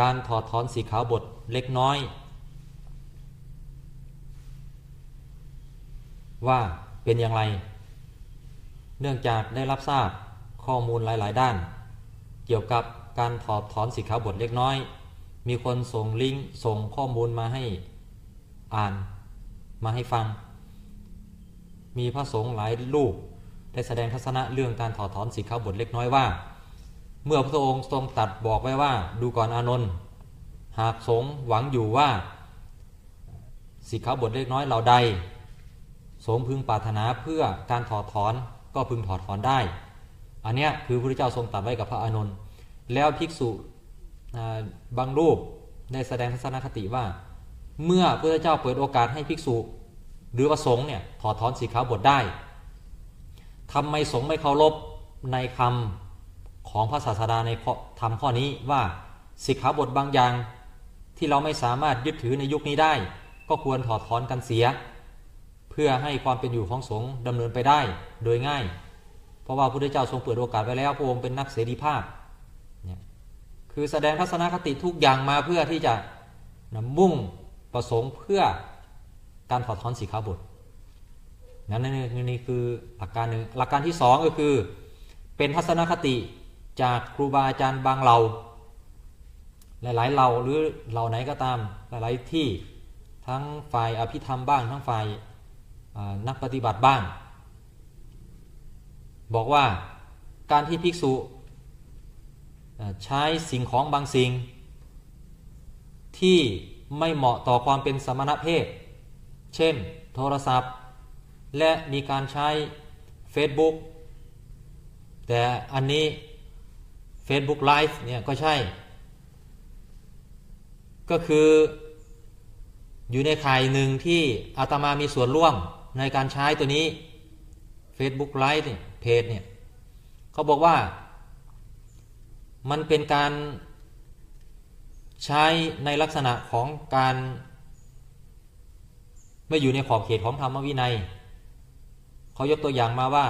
การถอดถอนสีขาวบทเล็กน้อย ว่าเป็นอย่างไร เนื่องจากได้รับทราบข้อมูลหลาย ๆ ด้าน เกี่ยวกับการถอดถอนสีขาวบทเล็กน้อย มีคนส่งลิงก์ส่งข้อมูลมาให้อ่านมาให้ฟัง มีพระสงฆ์หลายรูปได้แสดงทัศนะเรื่องการถอดถอนสีขาวบทเล็กน้อยว่า เมื่อพระองค์ทรงตัดบอกไว้ว่าดูก่อนอานนท์หากสงหวังอยู่ว่าสีขาวบทเล็กน้อยเราใดสมพึงปรารถนาเพื่อการถอดถอนก็พึงถอดถอนได้ อันเนี้ยคือพระเจ้าทรงตรัสไว้กับพระอานนท์แล้วภิกษุบางรูปได้แสดงทัศนคติว่า เมื่อพระเจ้าเปิดโอกาสให้ภิกษุ หรือว่าสงฆ์เนี่ยถอดถอนสีขาวบทได้ทำไมสงไม่เคารพในคำ ของพระศาสดาในธรรมข้อนี้ว่าสิกขาบทบางอย่าง ที่เราไม่สามารถยึดถือในยุคนี้ได้ ก็ควรถอดถอนกันเสีย เพื่อให้ความเป็นอยู่ของสงฆ์ดำเนินไปได้โดยง่าย เพราะว่าพระพุทธเจ้าทรงเปิดโอกาสไว้แล้วพระองค์เป็นนักเสรีภาพเนี่ยคือแสดงทัศนคติทุกอย่างมาเพื่อที่จะมุ่งประสงค์เพื่อการถอดถอนสีขาบทนั้นนี่คือหลักการหนึ่งหลักการที่สองก็คือ เป็นทัศนคติ จากครูบาอาจารย์บางเหล่า หลายๆเหล่าหรือเหล่าไหนก็ตามหลายๆที่ทั้งฝ่ายอภิธรรมบ้างทั้งฝ่ายนักปฏิบัติบ้าง บอกว่าการที่ภิกษุใช้สิ่งของบางสิ่ง ที่ไม่เหมาะต่อความเป็นสมณเพศ เช่น โทรศัพท์ และมีการใช้ Facebook แต่อันนี้ Facebook Live เนี่ยก็ใช่ ก็คืออยู่ในข่ายหนึ่งที่อาตมามีส่วนร่วมในการใช้ตัวนี้ Facebook Live เนี่ยเพจเนี่ยเขาบอกว่ามันเป็นการใช้ในลักษณะของการไม่อยู่ในขอบเขตของธรรมวินัย เขายกตัวอย่างมาว่า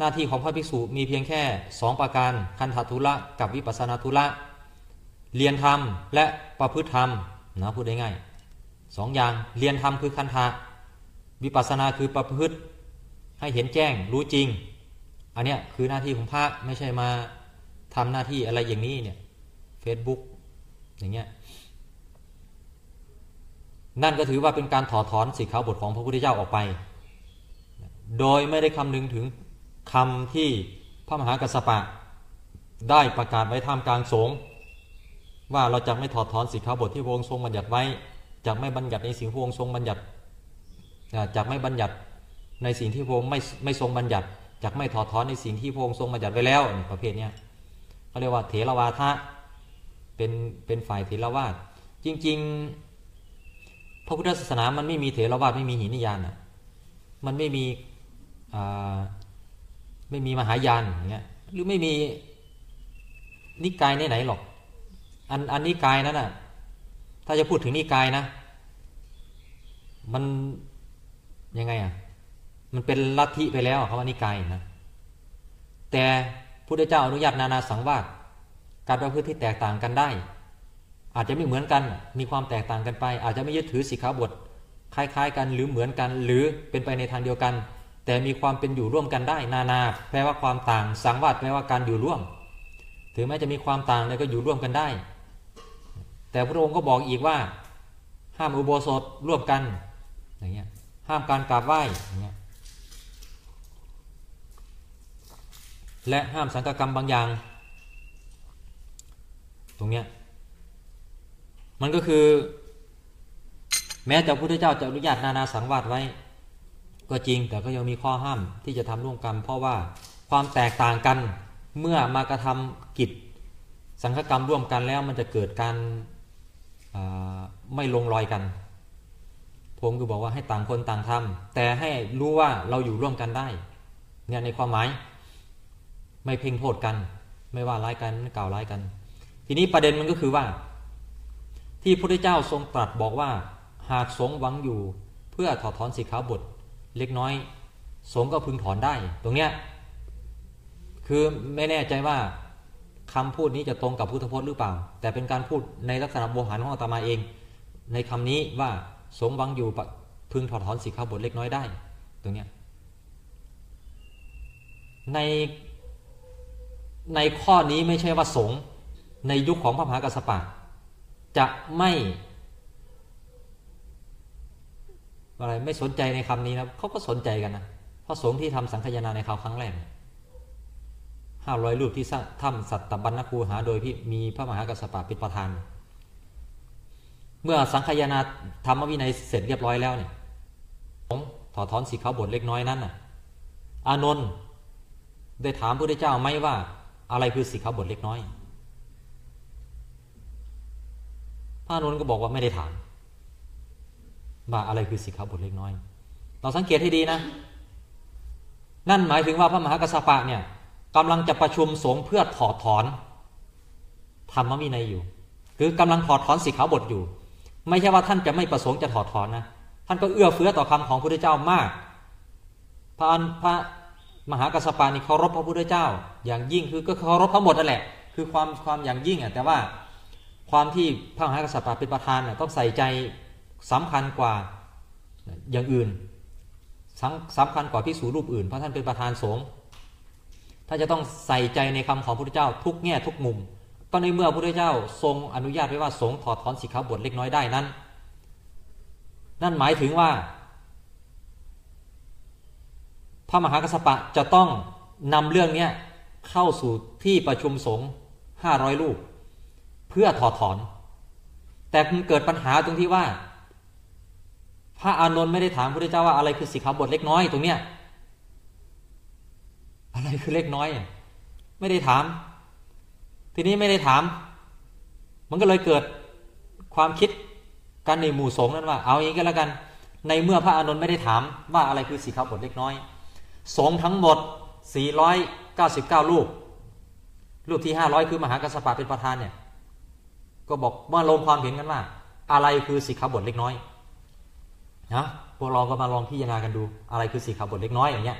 หน้าที่ของพระภิกษุมีเพียงแค่สองประการ คันธทุระกับวิปัสนาทุระ เรียนธรรมและประพฤติธรรมนะพูดได้ง่ายสองอย่างเรียนธรรมคือคันธะวิปัสนาคือประพฤติ ให้เห็นแจ้งรู้จริง อันเนี้ยคือหน้าที่ของพระไม่ใช่มาทำหน้าที่อะไรอย่างนี้เนี่ย Facebook อย่างเงี้ยนั่นก็ถือว่าเป็นการถอดถอนสิกขาบทของพระพุทธเจ้าออกไป โดยไม่ได้คำนึงถึง คำที่พระมหากัสสปะ ได้ประกาศไว้ท่ามกลางสงฆ์ว่าเราจะไม่ถอดถอนสิกขาบทที่พระองค์ทรงบัญญัติไว้จะไม่บัญญัติในสิ่งพระองค์ทรงบัญญัติจะไม่บัญญัติในสิ่งที่พระองค์ไม่ไม่ทรงบัญญัติจะไม่ถอดถอนในสิ่งที่พระองค์ทรงบัญญัติไว้แล้วประเภทนี้เขาเรียกว่าเถรวาทะเป็นเป็นฝ่ายเถรวาทจริง ๆ พระพุทธศาสนามันไม่มีเถรวาทไม่มีหินิยานอะมันไม่มีอ่า ไม่มีมหายานอย่างเงี้ยหรือไม่มีนิกายไหนๆหรอก อันอันนิกายนั้นอะ ถ้าจะพูดถึงนิกายนะ มันยังไงอะ มันเป็นลัทธิไปแล้วเขาว่านิกายนะ แต่พุทธเจ้าอนุญาตนานาสังวาสการประพฤติที่แตกต่างกันได้ อาจจะไม่เหมือนกัน มีความแตกต่างกันไป อาจจะไม่ยึดถือสิกขาบทคล้ายๆ กันหรือเหมือนกัน หรือเป็นไปในทางเดียวกัน แต่มีความเป็นอยู่ร่วมกันได้ นานา แปลว่าความต่าง สังวาสแปลว่าการอยู่ร่วม ถึงแม้จะมีความต่างแต่ก็อยู่ร่วมกันได้ แต่พระองค์ก็บอกอีกว่า ห้ามอุโบสถร่วมกันอย่างเงี้ยห้ามการกราบไหว้อย่างเงี้ยและห้ามสังกกรรมบางอย่าง ตรงเนี้ยมันก็คือ แม้แต่พระพุทธเจ้าจะอนุญาตนานาสังวาสไว้ ก็จริงแต่ก็ยังมีข้อห้ามที่จะทำร่วมกัน เพราะว่าความแตกต่างกันเมื่อมากระทำกิจ สังฆกรรมร่วมกันแล้วมันจะเกิดการไม่ลงรอยกัน ผมก็บอกว่าให้ต่างคนต่างทำแต่ให้รู้ว่าเราอยู่ร่วมกันได้เนี่ยในความหมาย ไม่เพ่งโทษกัน ไม่ว่าร้ายกันไม่กล่าวร้ายกัน ทีนี้ประเด็นมันก็คือว่า ที่พระพุทธเจ้าทรงตรัสบอกว่า หากสงหวังอยู่เพื่อถอดถอนสิกขาบท เล็กน้อย สงก็พึงถอนได้ ตรงเนี้ยคือไม่แน่ใจว่าคำพูดนี้จะตรงกับพุทธพจน์หรือเปล่า แต่เป็นการพูดในลักษณะโบหารของอาตมาเอง ในคำนี้ว่าสงฆ์วังอยู่พึงถอดถอนสิกขาบทเล็กน้อยได้ ตรงเนี้ยในในข้อนี้ไม่ใช่ว่าสงในยุคของพระมหากัสสปะ จะไม่ อะไรไม่สนใจในคำนี้นะเขาก็สนใจกันนะพระสงฆ์ที่ทำสังคายนาในคราวครั้งแรกห้าร้อยรูปที่สร้างถ้ำสัตตบัญญคูหาโดยที่มีพระมหากัสสปะเป็นประธาน เมื่อสังคายนาธรรมวินัยเสร็จเรียบร้อยแล้วเนี่ยถอดถอนสีขาวบทเล็กน้อยนั้นน่ะ อานนท์ได้ถามพระพุทธเจ้าไหมว่า อะไรคือสีขาวบทเล็กน้อยพระอานนท์ก็บอกว่าไม่ได้ถาม ว่าอะไรคือสิกขาบทเล็กน้อย เราสังเกตให้ดีนะ นั่นหมายถึงว่าพระมหากัสสปะเนี่ยกำลังจะประชุมสงฆ์เพื่อถอดถอนธรรมวินัยอยู่ คือกำลังถอดถอนสิกขาบทอยู่ ไม่ใช่ว่าท่านจะไม่ประสงค์จะถอดถอนนะท่านก็เอื้อเฟื้อต่อคำของพระพุทธเจ้ามาก พระพระมหากัสสปะนี่เคารพพระพุทธเจ้า อย่างยิ่งคือก็เคารพทั้งหมดนั่นแหละ คือความความอย่างยิ่งอะแต่ว่าความที่พระมหากัสสปะเป็นประธานน่ะต้องใส่ใจ สำคัญกว่าอย่างอื่นสำคัญกว่าพิสูรูปอื่นเพราะท่านเป็นประธานสงฆ์ถ้าจะต้องใส่ใจในคำของพระพุทธเจ้าทุกแง่ทุกมุม ก็ในเมื่อพระพุทธเจ้าทรงอนุญาตไว้ว่าสงฆ์ถอดถอนสิกขาบทเล็กน้อยได้นั้น นั่นหมายถึงว่า พระมหากัสปะจะต้องนำเรื่องนี้เข้าสู่ที่ประชุมสงฆ์ห้าร้อยลูกเพื่อถอดถอน แต่เกิดปัญหาตรงที่ว่า พระอานนท์ไม่ได้ถามพระเจ้าว่าอะไรคือสิกขาบทเล็กน้อยตรงเนี้ยอะไรคือเล็กน้อยไม่ได้ถาม ทีนี้ไม่ได้ถาม มันก็เลยเกิดความคิดกันในหมู่สงฆ์นั้นว่า เอาอย่างนี้ก็แล้วกัน ในเมื่อพระอานนท์ไม่ได้ถามว่าอะไรคือสิกขาบทเล็กน้อย สงฆ์ทั้งหมด 499ลูกลูกที่ 500 คือมหากัสสปะเป็นประธานเนี่ย ก็บอกเมื่อลงความเห็นกันว่า อะไรคือสิกขาบทเล็กน้อย นะพวกเราก็มาลองพิจารณากันดูอะไรคือสีขาบทเล็กน้อยอย่างเงี้ย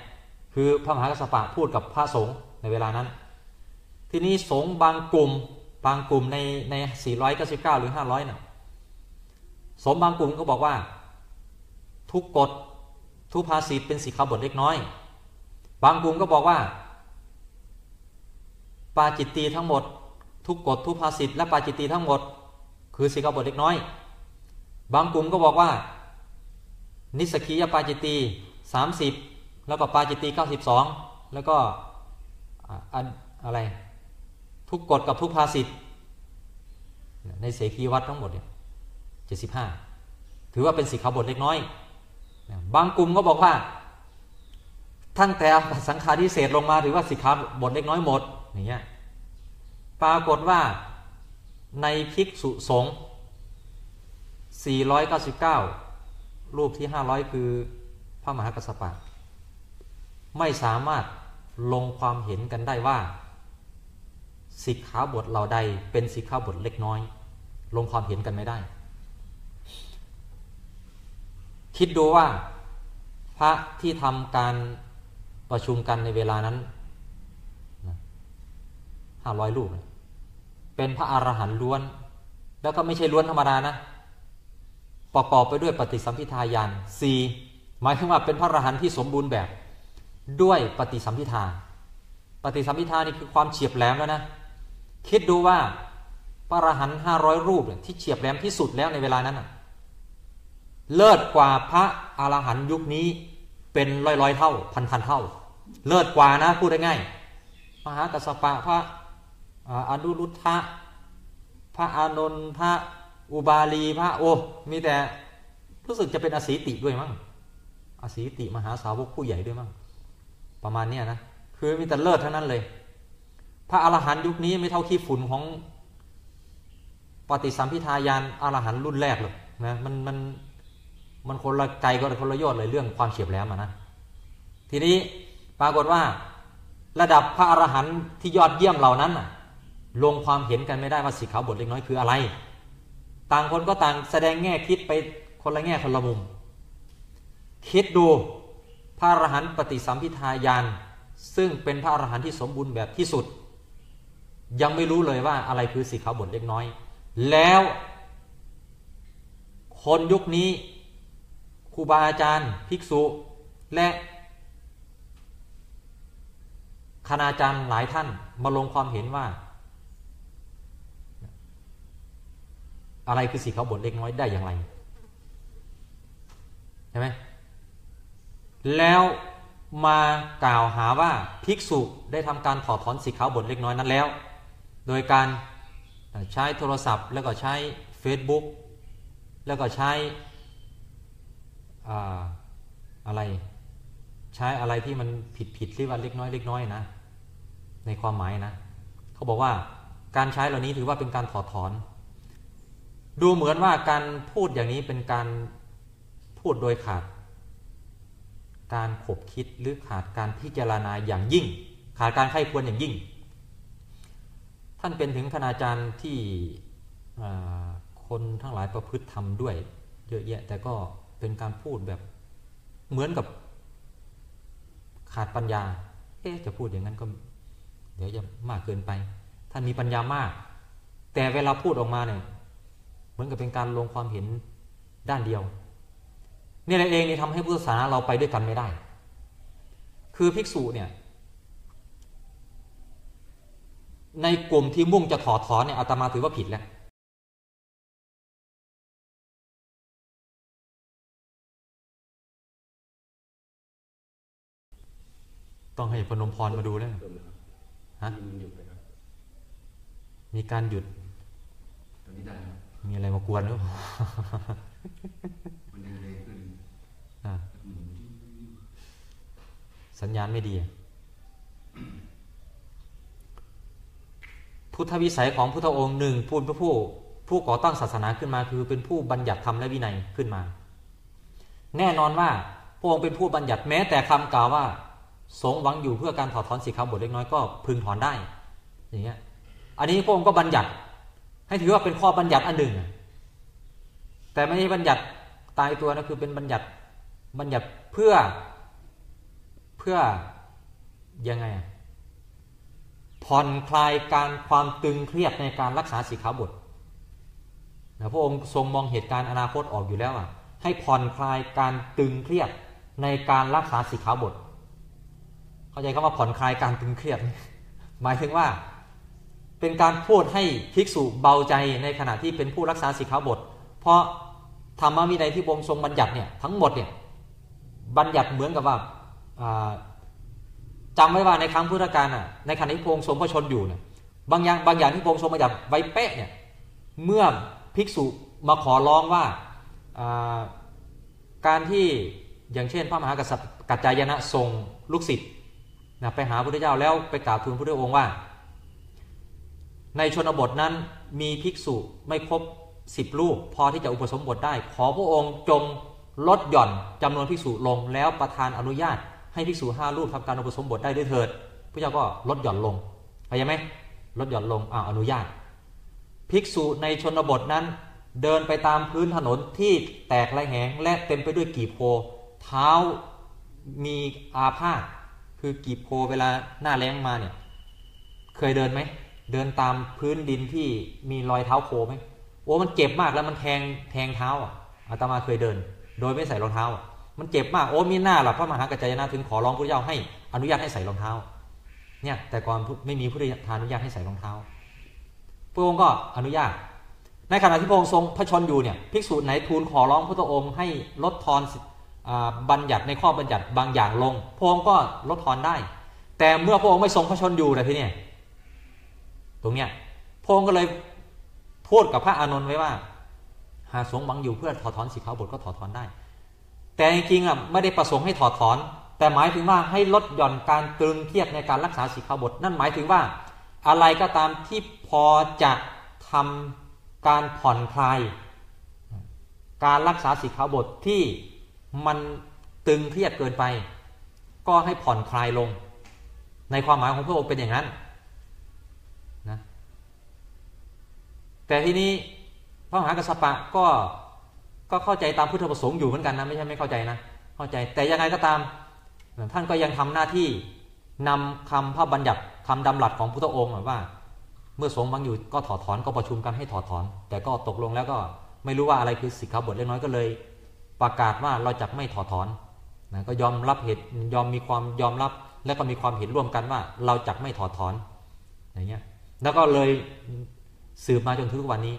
คือพระมหากัสสปะพูดกับพระสงฆ์ในเวลานั้น ทีนี้สงฆ์บางกลุ่มบางกลุ่มในใน 499 หรือ 500เนี่ยสมบางกลุ่มก็บอกว่า ทุกกฎทุกภาษีเป็นสีขาบทเล็กน้อย บางกลุ่มก็บอกว่า ปาจิตตีทั้งหมด ทุกกฎทุกภาษิตและปาจิตตีทั้งหมด คือสีขาบทเล็กน้อย บางกลุ่มก็บอกว่า นิสกียปาจิตีสามสิบแล้วก็ปาจิตีเก้าสิบสองแล้วก็อะไร ทุกกฎกับทุกภาสิทธ์ในเสขีวัดทั้งหมดเนี่ยเจ็ดสิบห้าถือว่าเป็นสิกขาบทเล็กน้อย บางกลุ่มก็บอกว่าทั้งแต่สังฆารทิเศษลงมาถือว่าสิกขาบทเล็กน้อยหมดอย่างเงี้ยปรากฏว่าในภิกษุสงฆ์499 รูปที่ห้าร้อยคือพระมหากัสสปะ ไม่สามารถลงความเห็นกันได้ว่า สิกขาบทเหล่าใดเป็นสิกขาบทเล็กน้อย ลงความเห็นกันไม่ได้ คิดดูว่าพระที่ทำการประชุมกันในเวลานั้นห้าร้อยรูป เป็นพระอรหันต์ล้วน แล้วก็ไม่ใช่ล้วนธรรมดานะ ประกอบไปด้วยปฏิสัมพิทายานสี่หมายถึงว่าเป็นพระอรหันต์ที่สมบูรณ์แบบ ด้วยปฏิสัมพิทา ปฏิสัมพิทานี่คือความเฉียบแหลมแล้วนะ คิดดูว่าพระอรหันต์ห้าร้อยรูปที่เฉียบแหลมที่สุดแล้วในเวลานั้นเลิศกว่าพระอรหันต์ยุคนี้เป็นร้อยร้อยเท่า พันพันเท่า เลิศกว่านะพูดได้ง่ายมหากัสปะพระอนุรุทธะพระอานนท์พระ อุบาลีพระโอ้มีแต่รู้สึกจะเป็นอสีติด้วยมั้งอสีติมหาสาวกผู้ใหญ่ด้วยมั้งประมาณเนี้นะคือมีแต่เลิศเท่านั้นเลย พระอรหันต์ยุคนี้ไม่เท่าขี้ฝุ่นของปฏิสัมพิทายานอรหันต์รุ่นแรกเลยนะมันมันมันคนละไกลก็คนละยอดเลยเรื่องความเฉียบแหลมนะทีนี้ปรากฏว่าระดับพระอรหันต์ที่ยอดเยี่ยมเหล่านั้นลงความเห็นกันไม่ได้ว่าสิกขาบทเล็กน้อยคืออะไร ต่างคนก็ต่างแสดงแง่คิดไปคนละแง่คนละมุม คิดดูพระอรหันต์ปฏิสัมพิทายานซึ่งเป็นพระอรหันต์ที่สมบูรณ์แบบที่สุด ยังไม่รู้เลยว่าอะไรคือสิกขาวบทเล็กน้อย แล้วคนยุคนี้ครูบาอาจารย์ ภิกษุ และคณาจารย์หลายท่านมาลงความเห็นว่า อะไรคือสิกขาวบทเล็กน้อยได้อย่างไรใช่ไหมแล้วมากล่าวหาว่าภิกษุได้ทำการถอดถอนสิกขาวบทเล็กน้อยนั้นแล้ว โดยการใช้โทรศัพท์ แล้วก็ใช้ Facebook แล้วก็ใช้อะไร ใช้อะไรที่มันผิดผิดที่ว่าเล็กน้อยเล็กน้อยนะ ในความหมายนะ เขาบอกว่าการใช้เหล่านี้ถือว่าเป็นการถอดถอน ดูเหมือนว่าการพูดอย่างนี้เป็นการพูดโดยขาด การขบคิดหรือขาดการพิจารณาอย่างยิ่ง ขาดการไข้ควรอย่างยิ่ง ท่านเป็นถึงคณาจารย์ที่คนทั้งหลายประพฤติทำด้วย เยอะแยะแต่ก็เป็นการพูดแบบเหมือนกับขาดปัญญา เอ๊จะพูดอย่างนั้นก็ เดี๋ยวจะมากเกินไป ท่านมีปัญญามาก แต่เวลาพูดออกมาเนี่ย มือนกับเป็นการลงความเห็นด้านเดียวเนี่แหละเองนี่ทำให้พุทธศาสนาเราไปด้วยกันไม่ได้ คือภิกษุเนี่ย ในกลุ่มที่มุ่งจะถอดถอนเนี่ยอาตมาถือว่าผิดแล้วต้องให้พนมพรมาดูแล้วฮะมีการหยุดตอนนี้ดัน มีอะไรมากวนหรือเปล่าสัญญาณไม่ดี พุทธวิสัยของพุทธองค์หนึ่งพูดพระผู้ ผู้ก่อตั้งศาสนาขึ้นมาคือเป็นผู้บัญญัติธรรมและวินัยขึ้นมา แน่นอนว่าพระองค์เป็นผู้บัญญัติแม้แต่คำกล่าวว่า สงหวังอยู่เพื่อการถอดถอนสิกขาบทเล็กน้อยก็พึงถอนได้ อย่างเงี้ย อันนี้พระองค์ก็บัญญัติ ให้ถือว่าเป็นข้อบัญญัติอันหนึ่ง แต่ไม่ใช่บัญญัติตายตัวนะคือเป็นบัญญัติบัญญัติเพื่อเพื่อยังไงผ่อนคลายการความตึงเครียดในการรักษาสิกขาบทนะพระองค์ทรงมองเหตุการณ์อนาคตออกอยู่แล้วอะให้ผ่อนคลายการตึงเครียดในการรักษาสิกขาบท เข้าใจคำว่าผ่อนคลายการตึงเครียด หมายถึงว่า เป็นการพูดให้ภิกษุเบาใจในขณะที่เป็นผู้รักษาสิกขาบท เพราะธรรมวินัยที่องค์ทรงบัญญัติเนี่ยทั้งหมดเนี่ยบัญญัติเหมือนกับว่าจำไว้ว่าในครั้งพุทธกาลอะในขณะที่พงทรงพระชนอยู่เนี่ยบางอย่างบางอย่างที่พงทรงบัญญัติไว้เป๊ะเนี่ยเมื่อภิกษุมาขอร้องว่าการที่อย่างเช่น พระมหากษัตริย์กัจจายนะทรงลูกศิษย์นะไปหาพระพุทธเจ้าแล้วไปกราบทูลพระพุทธองค์ว่า ในชนบทนั้นมีภิกษุไม่ครบสิบรูป พอที่จะอุปสมบทได้ ขอพระองค์จงลดหย่อนจำนวนภิกษุลงแล้วประทานอนุญาต ให้ภิกษุห้ารูปทำการอุปสมบทได้ด้วยเถิดพระเจ้าก็ลดหย่อนลงเข้าใจไหมลดหย่อนลงอ่าอนุญาต ภิกษุในชนบทนั้น เดินไปตามพื้นถนนที่แตกและแหงและเต็มไปด้วยกีบโพเท้ามีอาพาธคือกีบโพเวลาหน้าแรงมาเนี่ยเคยเดินไหม เดินตามพื้นดินที่มีรอยเท้าโคไหมโอ้มันเจ็บมากแล้วมันแทงแทงเท้าอะอาตมาเคยเดิน โดยไม่ใส่รองเท้า มันเจ็บมากโอ้มีหน้าหรอพระมหากัจจายนะถึงขอร้องพระเจ้าให้อนุญาตให้ใส่รองเท้า เนี่ย แต่ก่อนไม่มีพระทานอนุญาตให้ใส่รองเท้าพระองค์ก็อนุญาต ในขณะที่พระองค์ทรงพระชนอยู่เนี่ยภิกษุไหนทูลขอร้องพระองค์ให้ลดทอนบัญญัติในข้อบัญญัติบางอย่างลง พระองค์ก็ลดทอนได้ แต่เมื่อพระองค์ไม่ทรงพระชนอยู่นะที่นี่ ตรงเนี้ยพระองค์ก็เลยพูดกับพระอานนท์ไว้ว่า หาสงบังอยู่เพื่อถอดถอนสิกขาบทก็ถอดถอนได้ แต่จริงๆอะไม่ได้ประสงค์ให้ถอดถอน แต่หมายถึงว่าให้ลดหย่อนการตรึงเครียดในการรักษาสิกขาบท นั่นหมายถึงว่า อะไรก็ตามที่พอจะทำการผ่อนคลาย การรักษาสิกขาบทที่มันตึงเครียดเกินไป ก็ให้ผ่อนคลายลง ในความหมายของพระองค์เป็นอย่างนั้นนะ แต่ทีนี้พระมหากัสปะก็ก็เข้าใจตามพุทธประสงค์อยู่เหมือนกันนะไม่ใช่ไม่เข้าใจนะเข้าใจแต่ยังไงก็ตาม ท่านก็ยังทำหน้าที่นำคำพระบัญญัติคำดำรัสของพุทธองค์ว่า เมื่อสงฆ์บางอยู่ก็ถอดถอนก็ประชุมกันให้ถอดถอน แต่ก็ตกลงแล้วก็ไม่รู้ว่าอะไรคือสิกขาบทเล็กน้อยก็เลย ประกาศว่าเราจะไม่ถอดถอนนะก็ยอมรับเหตุยอมมีความยอมรับและก็มีความเห็นร่วมกันว่าเราจะไม่ถอดถอนอย่างเงี้ยแล้วก็เลย สืบมาจนถึงทุกวันนี้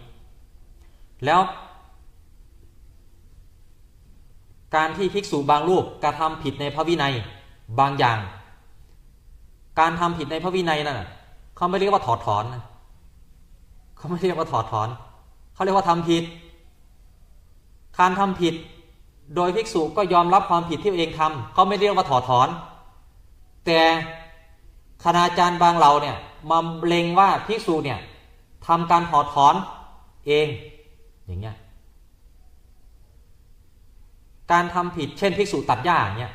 แล้ว การที่ภิกษุบางรูปกระทำผิดในพระวินัยบางอย่าง การทำผิดในพระวินัยนั่นน่ะเขาไม่เรียกว่าถอดถอนเขาไม่เรียกว่าถอดถอน เขาเรียกว่าทำผิด การทำผิด โดยภิกษุก็ยอมรับความผิดที่ตัวเองทำเขาไม่เรียกว่าถอดถอน แต่คณาจารย์บางเราเนี่ยมาเล็งว่าภิกษุเนี่ย ทำการถอดถอนเองอย่างเงี้ยการทำผิดเช่น ภิกษุตัดหญ้าอย่างเงี้ย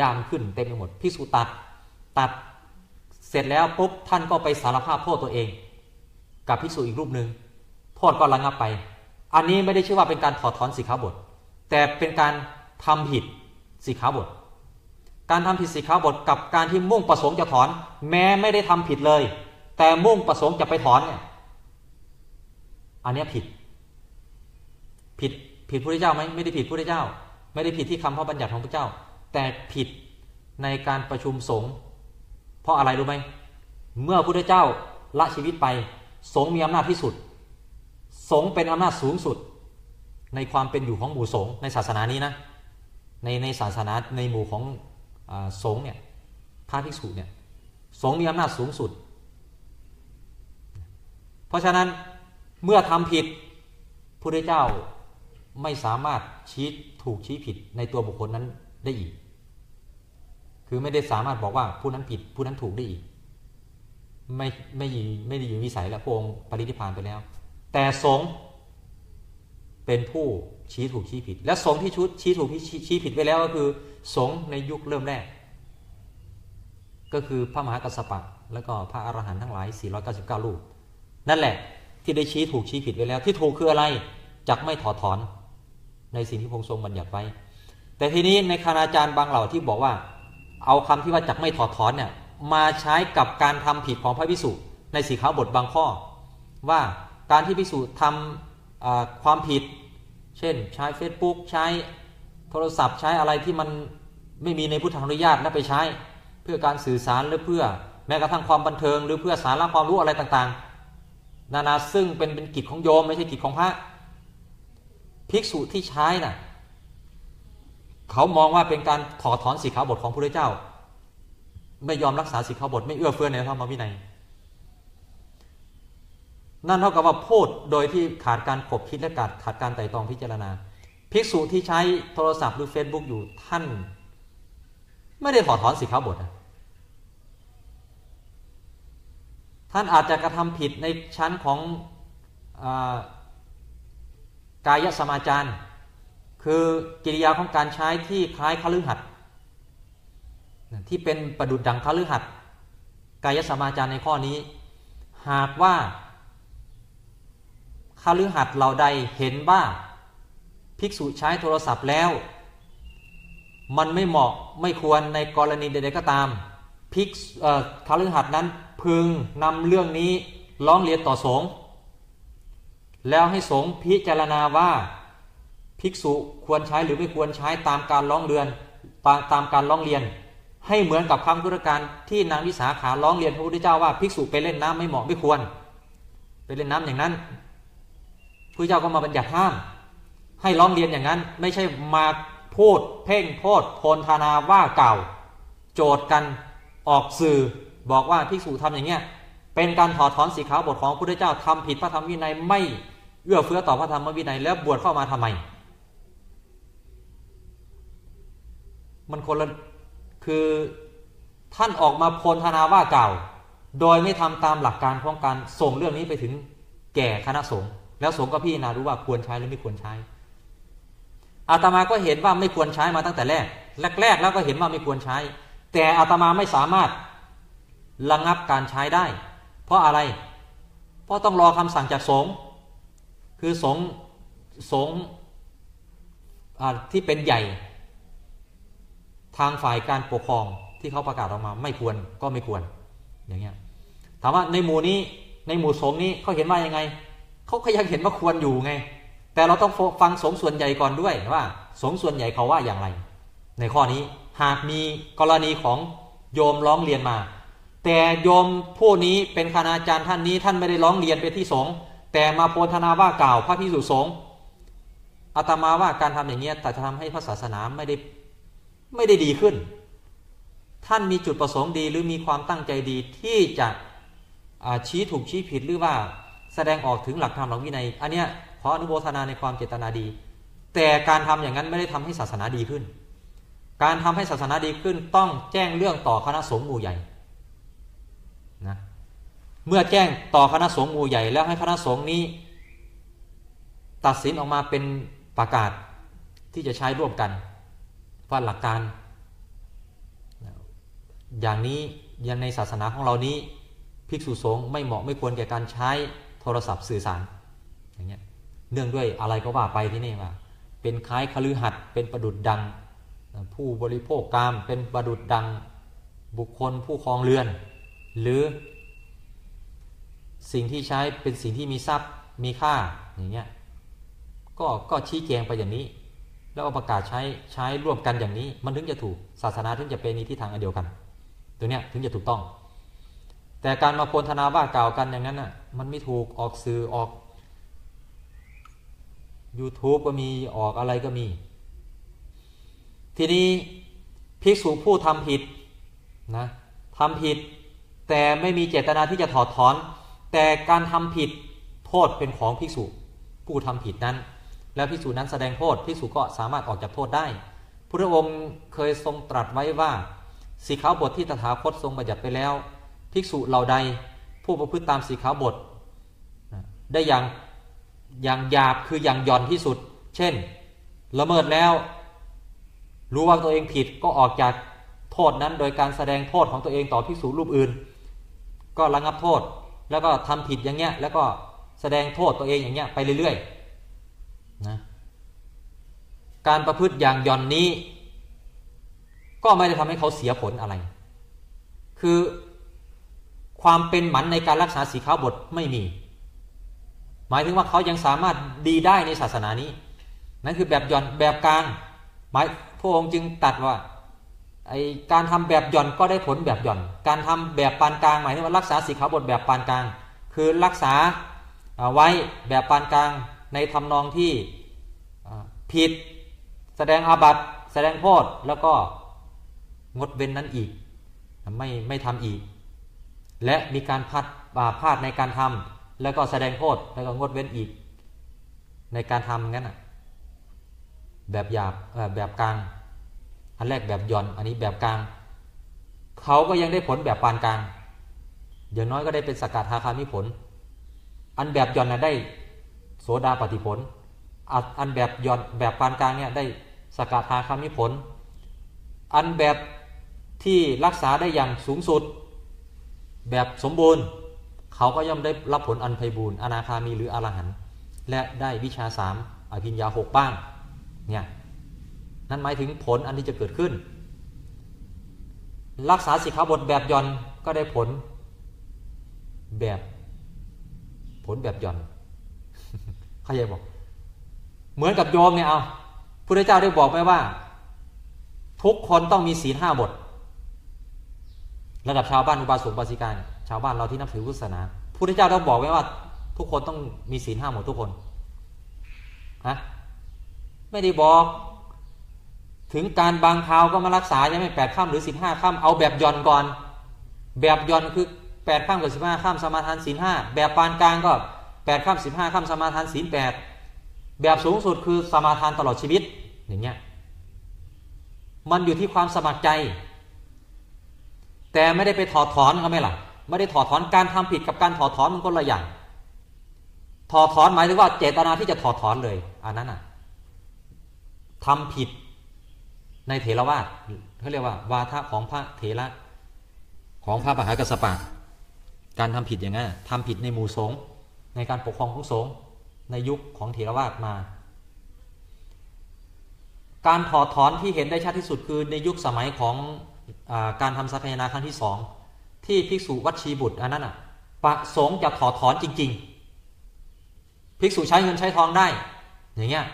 ยามขึ้นเต็มไปหมดภิกษุตัดตัดเสร็จแล้วปุ๊บท่านก็ไปสารภาพโทษตัวเอง กับภิกษุอีกรูปหนึ่งโทษก็ระงับไป อันนี้ไม่ได้ชื่อว่าเป็นการถอดถอนสิกขาบท แต่เป็นการทำผิดสิกขาบท การทำผิดสิกขาบทกับการที่มุ่งประสงค์จะถอน แม้ไม่ได้ทำผิดเลย แต่มุ่งประสงค์จะไปถอนเนี่ย อันนี้ผิด ผิดผิดพระเจ้าไหมไม่ได้ผิดพระเจ้า ไม่ได้ผิดที่คำพระบัญญัติของพระเจ้า แต่ผิดในการประชุมสงฆ์เพราะอะไรรู้ไหมเมื่อพระเจ้าละชีวิตไป สงฆ์มีอำนาจที่สุด สงฆ์เป็นอำนาจสูงสุด ในความเป็นอยู่ของหมู่สงฆ์ในศาสนานี้นะในในศาสนาในหมู่ของอสงฆ์เนี่ยพระภิกษุเนี่ยสงฆ์มีอำนาจสูงสุด เพราะฉะนั้น เมื่อทำผิดพระเจ้าไม่สามารถชี้ถูกชี้ผิดในตัวบุคคลนั้นได้อีก คือไม่ได้สามารถบอกว่าผู้นั้นผิดผู้นั้นถูกได้อีก ไม่ไม่ไม่ได้อยู่วิสัยแล้วพระองค์ปรินิพานไปแล้ว แต่สงเป็นผู้ชี้ถูกชี้ผิด และสงที่ชุดชี้ถูกชี้ผิดไปแล้วก็คือสงในยุคเริ่มแรก ก็คือพระมหากัสสปะ แล้วก็พระอรหันต์ทั้งหลาย 499รูปนั่นแหละ ที่ได้ชี้ถูกชี้ผิดไว้แล้ว ที่ถูกคืออะไรจักไม่ถอดถอนในสิ่งที่พงค์ทรงบัญญัติไว้ แต่ทีนี้ในคณาจารย์บางเหล่าที่บอกว่า เอาคำที่ว่าจักไม่ถอดถอนเนี่ยมาใช้กับการทำผิดของพระพิสุในสีขาวบทบางข้อ ว่าการที่พิสุทำความผิด เช่นใช้ Facebook ใช้โทรศัพท์ใช้อะไรที่มันไม่มีในพุทธอนุญาตแล้วไปใช้ เพื่อการสื่อสารหรือเพื่อแม้กระทั่งความบันเทิง หรือเพื่อสาระความรู้อะไรต่างๆ นานาซึ่งเป็นเป็นกิจของโยมไม่ใช่กิจของพระ ภิกษุที่ใช้น่ะเขามองว่าเป็นการถอดถอนสีขาวบทของพระเจ้า ไม่ยอมรักษาสีขาวบทไม่เอื้อเฟื้อในธรรมวินัย นั่นเท่ากับว่าพูดโดยที่ขาดการขบคิดและขาดขาดการไต่ตองพิจารณา ภิกษุที่ใช้โทรศัพท์หรือ Facebook อยู่ท่าน ไม่ได้ถอดถอนสีขาวบท ท่านอาจจะกระทำผิดในชั้นของอกายสมาจารคือกิริยาของการใช้ที่คล้ายคฤหัสที่เป็นประดุดดังคฤหัสกายสมาจารในข้อนี้ หากว่าคฤหัสเราใดเห็นว่าภิกษุใช้โทรศัพท์แล้ว มันไม่เหมาะไม่ควรในกรณีใดๆก็ตามภิกษุคฤหัสนั้น พึงนำเรื่องนี้ร้องเรียนต่อสงฆ์แล้วให้สงฆ์พิจารณาว่าภิกษุควรใช้หรือไม่ควรใช้ตามการร้องเรียนตามการร้องเรียน ให้เหมือนกับคำพุทธการที่นางวิสาขาร้องเรียนพระพุทธเจ้าว่าภิกษุไปเล่นน้ำไม่เหมาะไม่ควร ไปเล่นน้ำอย่างนั้นพระเจ้าก็มาบัญญัติห้าม ให้ร้องเรียนอย่างนั้น ไม่ใช่มาพูดเพ่งโทษโพลธนาว่าเก่า โจทย์กันออกสื่อ บอกว่าภิกษุทำอย่างเงี้ยเป็นการถอดถอนสีขาวบทของพระพุทธเจ้าทำผิดพระธรรมวินัยไม่เอื้อเฟื้อต่อพระธรรมวินัยแล้วบวชเข้ามาทำไม มันคนละคือท่านออกมาพลธนาว่าเก่า โดยไม่ทำตามหลักการของการส่งเรื่องนี้ไปถึงแก่คณะสงฆ์แล้วสงฆ์ก็พี่นารู้ว่าควรใช้หรือไม่ควรใช้อาตมาก็เห็นว่าไม่ควรใช้มาตั้งแต่แรก แรกๆแล้วก็เห็นว่าไม่ควรใช้ แต่อาตมาไม่สามารถ ระงับการใช้ได้ เพราะอะไร เพราะต้องรอคำสั่งจากสงฆ์คือสงสงที่เป็นใหญ่ ทางฝ่ายการปกครองที่เขาประกาศออกมา ไม่ควรก็ไม่ควรอย่างเงี้ยถามว่าในหมู่นี้ในหมู่สงฆ์นี้เขาเห็นว่ายังไงเขาก็ยังเห็นว่าควรอยู่ไง แต่เราต้องฟังสงฆ์ส่วนใหญ่ก่อนด้วยว่า สงฆ์ส่วนใหญ่เขาว่าอย่างไร ในข้อนี้หากมีกรณีของโยมร้องเรียนมา แต่โยมผู้นี้เป็นคณาจารย์ท่านนี้ท่านไม่ได้ร้องเรียนไปที่สงฆ์แต่มาโพธนาว่ากล่าวพระพิสุสงฆ์อาตมาว่าการทำอย่างเงี้ยแต่จะทำให้พระศาสนาไม่ได้ไม่ได้ดีขึ้น ท่านมีจุดประสงค์ดีหรือมีความตั้งใจดีที่จะชี้ถูกชี้ผิดหรือว่าแสดงออกถึงหลักธรรมหลักวินัยอันเนี้ยขออนุโมทนาในความเจตนาดี แต่การทำอย่างนั้นไม่ได้ทำให้ศาสนาดีขึ้น การทำให้ศาสนาดีขึ้นต้องแจ้งเรื่องต่อคณะสงฆ์หมู่ใหญ่ เมื่อแจ้งต่อคณะสงฆ์หมู่ใหญ่แล้วให้คณะสงฆ์นี้ ตัดสินออกมาเป็นประกาศที่จะใช้ร่วมกันว่าหลักการ อย่างนี้ยังในศาสนาของเรานี้ภิกษุสงฆ์ไม่เหมาะไม่ควรแก่การใช้โทรศัพท์สื่อสารอย่างเงี้ยเนื่องด้วยอะไรก็ว่าไปที่นี่ว่าเป็นคล้ายคลือหัดเป็นประดุดดัง ผู้บริโภคกามเป็นประดุดดังบุคคลผู้ครองเรือน หรือ สิ่งที่ใช้เป็นสิ่งที่มีทรัพย์มีค่าอย่างเงี้ยก็ก็ชี้แจงไปอย่างนี้ แล้วประกาศใช้ใช้ร่วมกันอย่างนี้ มันถึงจะถูกศาสนาถึงจะเป็นในที่ทางอันเดียวกันตัวเนี้ยถึงจะถูกต้อง แต่การมาโพลธนาว่ากล่าวกันอย่างนั้นน่ะมันไม่ถูกออกสื่อออก YouTube ก็มีออกอะไรก็มี ทีนี้ภิกษุผู้ทำผิดนะทำผิด แต่ไม่มีเจตนาที่จะถอดถอน แต่การทำผิดโทษเป็นของภิกษุผู้ทำผิดนั้น แล้วภิกษุนั้นแสดงโทษภิกษุก็สามารถออกจากโทษได้พระองค์เคยทรงตรัสไว้ว่าสีขาวบทที่ตถาคตทรงบัญญัติไปแล้ว ภิกษุเหล่าใดผู้ประพฤติตามสีขาวบท ได้อย่างอย่างหยาบคืออย่างย่อนที่สุด เช่น ละเมิดแล้ว รู้ว่าตัวเองผิดก็ออกจากโทษนั้นโดยการแสดงโทษของตัวเองต่อภิกษุรูปอื่น ก็ระงับโทษ แล้วก็ทำผิดอย่างเงี้ย แล้วก็แสดงโทษตัวเองอย่างเงี้ยไปเรื่อยๆนะการประพฤติอย่างย่อนนี้ ก็ไม่ได้ทำให้เขาเสียผลอะไร คือความเป็นหมันในการรักษาสีขาวบทไม่มี หมายถึงว่าเขายังสามารถดีได้ในศาสนานี้ นั่นคือแบบหย่อนแบบกลางหมายพระองค์จึงตัดว่า ไอการทำแบบหย่อนก็ได้ผลแบบหย่อน การทำแบบปานกลางหมายถึงว่ารักษาสีขาวบทแบบปานกลาง คือรักษาไว้แบบปานกลางในทำนองที่ผิด แสดงอาบัตแสดงโทษแล้วก็งดเว้นนั้นอีก ไม่ไม่ทำอีก และมีการพัดบาพลาดในการทำแล้วก็แสดงโทษแล้วก็งดเว้นอีก ในการทำงั้นอะแบบหยาบแบบกลาง อันแรกแบบย่อน อันนี้แบบกลาง เขาก็ยังได้ผลแบบปานกลาง อย่างน้อยก็ได้เป็นสกัดทาคามิผล อันแบบย่อนน่ะได้โสดาปฏิผล อันแบบย่อนแบบปานกลางเนี่ยได้สกัดทาคามิผล อันแบบที่รักษาได้อย่างสูงสุด แบบสมบูรณ์ เขาก็ย่อมได้รับผลอันไพบูรณ์อนาคามีหรืออรหันต์และได้วิชาสามอภิญญาหกบ้างเนี่ย นั่นหมายถึงผลอันที่จะเกิดขึ้น รักษาสิกขาบทแบบย่อนก็ได้ผลแบบผลแบบย่อนเขาจะบอก เหมือนกับโยมเนี่ยเอาพระเจ้าได้บอกไว้ว่า ทุกคนต้องมีศีลห้าบท ระดับชาวบ้านอุบาสกบาสิกาชาวบ้านเราที่นับถือพุทธศาสนาพุทธเจ้าต้องบอกไว้ว่า ทุกคนต้องมีศีลห้าหมดทุกคนฮะไม่ได้บอก ถึงการบางคราวก็มารักษาจะไม่แปดข้ามหรือสิบห้าข้ามเอาแบบย่อนก่อน แบบย่อนคือแปดข้ามกับสิบห้าข้ามสมาทานศีลห้าแบบปานกลางก็แปดข้ามสิบห้าข้ามสมาทานศีลแปดแบบสูงสุดคือสมาทานตลอดชีวิตอย่างเงี้ยมันอยู่ที่ความสมัครใจ แต่ไม่ได้ไปถอดถอนเขาไหมล่ะไม่ได้ถอดถอนการทำผิดกับการถอดถอนมันคนละอย่าง ถอดถอนหมายถึงว่าเจตนาที่จะถอดถอนเลยอันนั้นอะทำผิด ในเถรวาทเขาเรียกว่า วาทะของพระเถระของพระมหากษัตริย์การทำผิดอย่างนั้นทำผิดในหมู่สงฆ์ในการปกครองของสงฆ์ในยุคของเถรวาทมา การถอดถอนที่เห็นได้ชัดที่สุดคือในยุคสมัยของการทำสัพยนาครั้งที่สองที่ภิกษุวัดชีบุตรอันนั้นอะประสงค์จะถอดถอนจริง ๆ ภิกษุใช้เงินใช้ทองได้ อย่างเงี้ย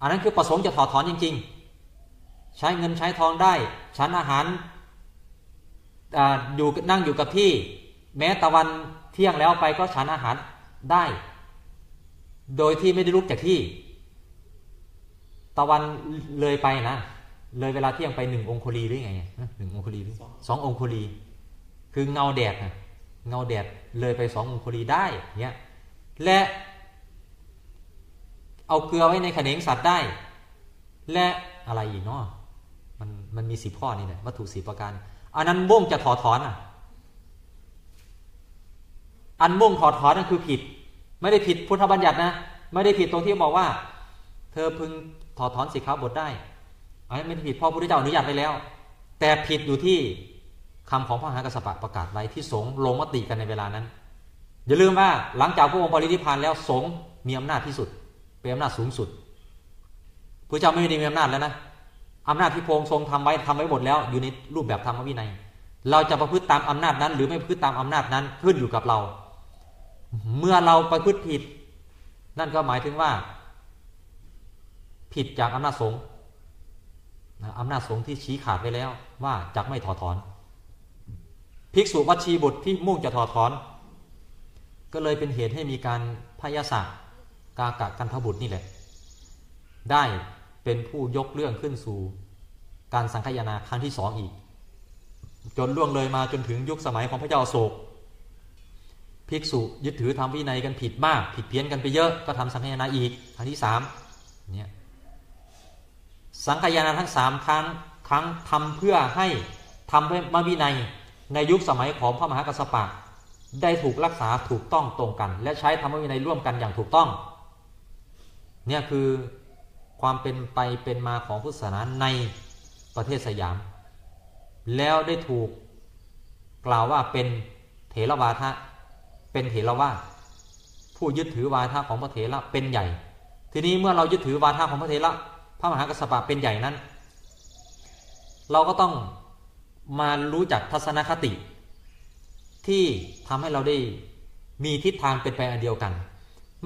อันนั้นคือประสงค์จะถอดถอนจริง ๆ ใช้เงินใช้ทองได้ชั้นอาหารอยู่นั่งอยู่กับที่ แม้ตะวันเที่ยงแล้วไปก็ฉันอาหารได้ โดยที่ไม่ได้ลุกจากที่ ตะวันเลยไปนะ เลยเวลาเที่ยงไปหนึ่งองคุลีหรือไงหนึ่งองคุลีสององคุลี คือเงาแดดนะเงาแดดเลยไปสององคุลีได้เนี้ยและเอาเกลือไว้ในขนงสัตว์ได้ และอะไรอีกเนาะ มันมีสิบข้อนี่แหละวัตถุสีประการอันนั้นมุ่งจะถอดถอนอะ อันมุ่งถอดถอนนั่นคือผิด ไม่ได้ผิดพุทธบัญญัตินะ ไม่ได้ผิดตรงที่บอกว่า เธอพึงถอดถอนสิกขาบทได้อันนี้ไม่ได้ผิดพ่อพุทธเจ้าอนุญาตไปแล้ว แต่ผิดอยู่ที่คำของพระมหากษัตริย์ประกาศไว้ที่สงลงมติกันในเวลานั้น อย่าลืมว่าหลังจากพระองค์ปรินิพานแล้วสงมีอำนาจที่สุดเป็นอำนาจสูงสุดพระเจ้าไม่ได้มีอำนาจแล้วนะ อำนาจที่พระองค์ทรงทำไว้ทำไว้หมดแล้ว อยู่ในรูปแบบธรรมวินัย เราจะประพฤติตามอำนาจนั้น หรือไม่ประพฤติตามอำนาจนั้นขึ้นอยู่กับเรา เมื่อเราประพฤติผิด นั่นก็หมายถึงว่า ผิดจากอำนาจสงฆ์อำนาจสงฆ์ที่ชี้ขาดไว้แล้วว่าจะไม่ถอดถอน ภิกษุวัชีบุตรที่มุ่งจะถอดถอน ก็เลยเป็นเหตุให้มีการพยาศาสกากะกันทบุตรนี่แหละ ได้เป็นผู้ยกเรื่องขึ้นสู่ การสังคายนาครั้งที่สองอีก จนล่วงเลยมาจนถึงยุคสมัยของพระเจ้าโศกภิกษุยึดถือทำวินัยกันผิดมาก ผิดเพี้ยนกันไปเยอะก็ทำสังคายนาอีกครั้งที่สามเนี่ยสังคายนาทั้งสามครั้งครั้งทำเพื่อให้ทำให้มาวินัยในยุคสมัยของพระมหากษัตริย์ได้ถูกรักษาถูกต้องตรงกัน และใช้ธรรมวินัยร่วมกันอย่างถูกต้อง เนี่ยคือความเป็นไปเป็นมาของพุทธศาสนาใน ประเทศสยาม แล้วได้ถูกกล่าวว่าเป็นเถรวาทะ เป็นเถรวาทผู้ยึดถือวาทะของพระเถระเป็นใหญ่ ทีนี้เมื่อเรายึดถือวาทะของพระเถระพระมหากษัตริย์เป็นใหญ่นั้น เราก็ต้องมารู้จักทัศนคติ ที่ทำให้เราได้มีทิศทางเป็นไปอันเดียวกัน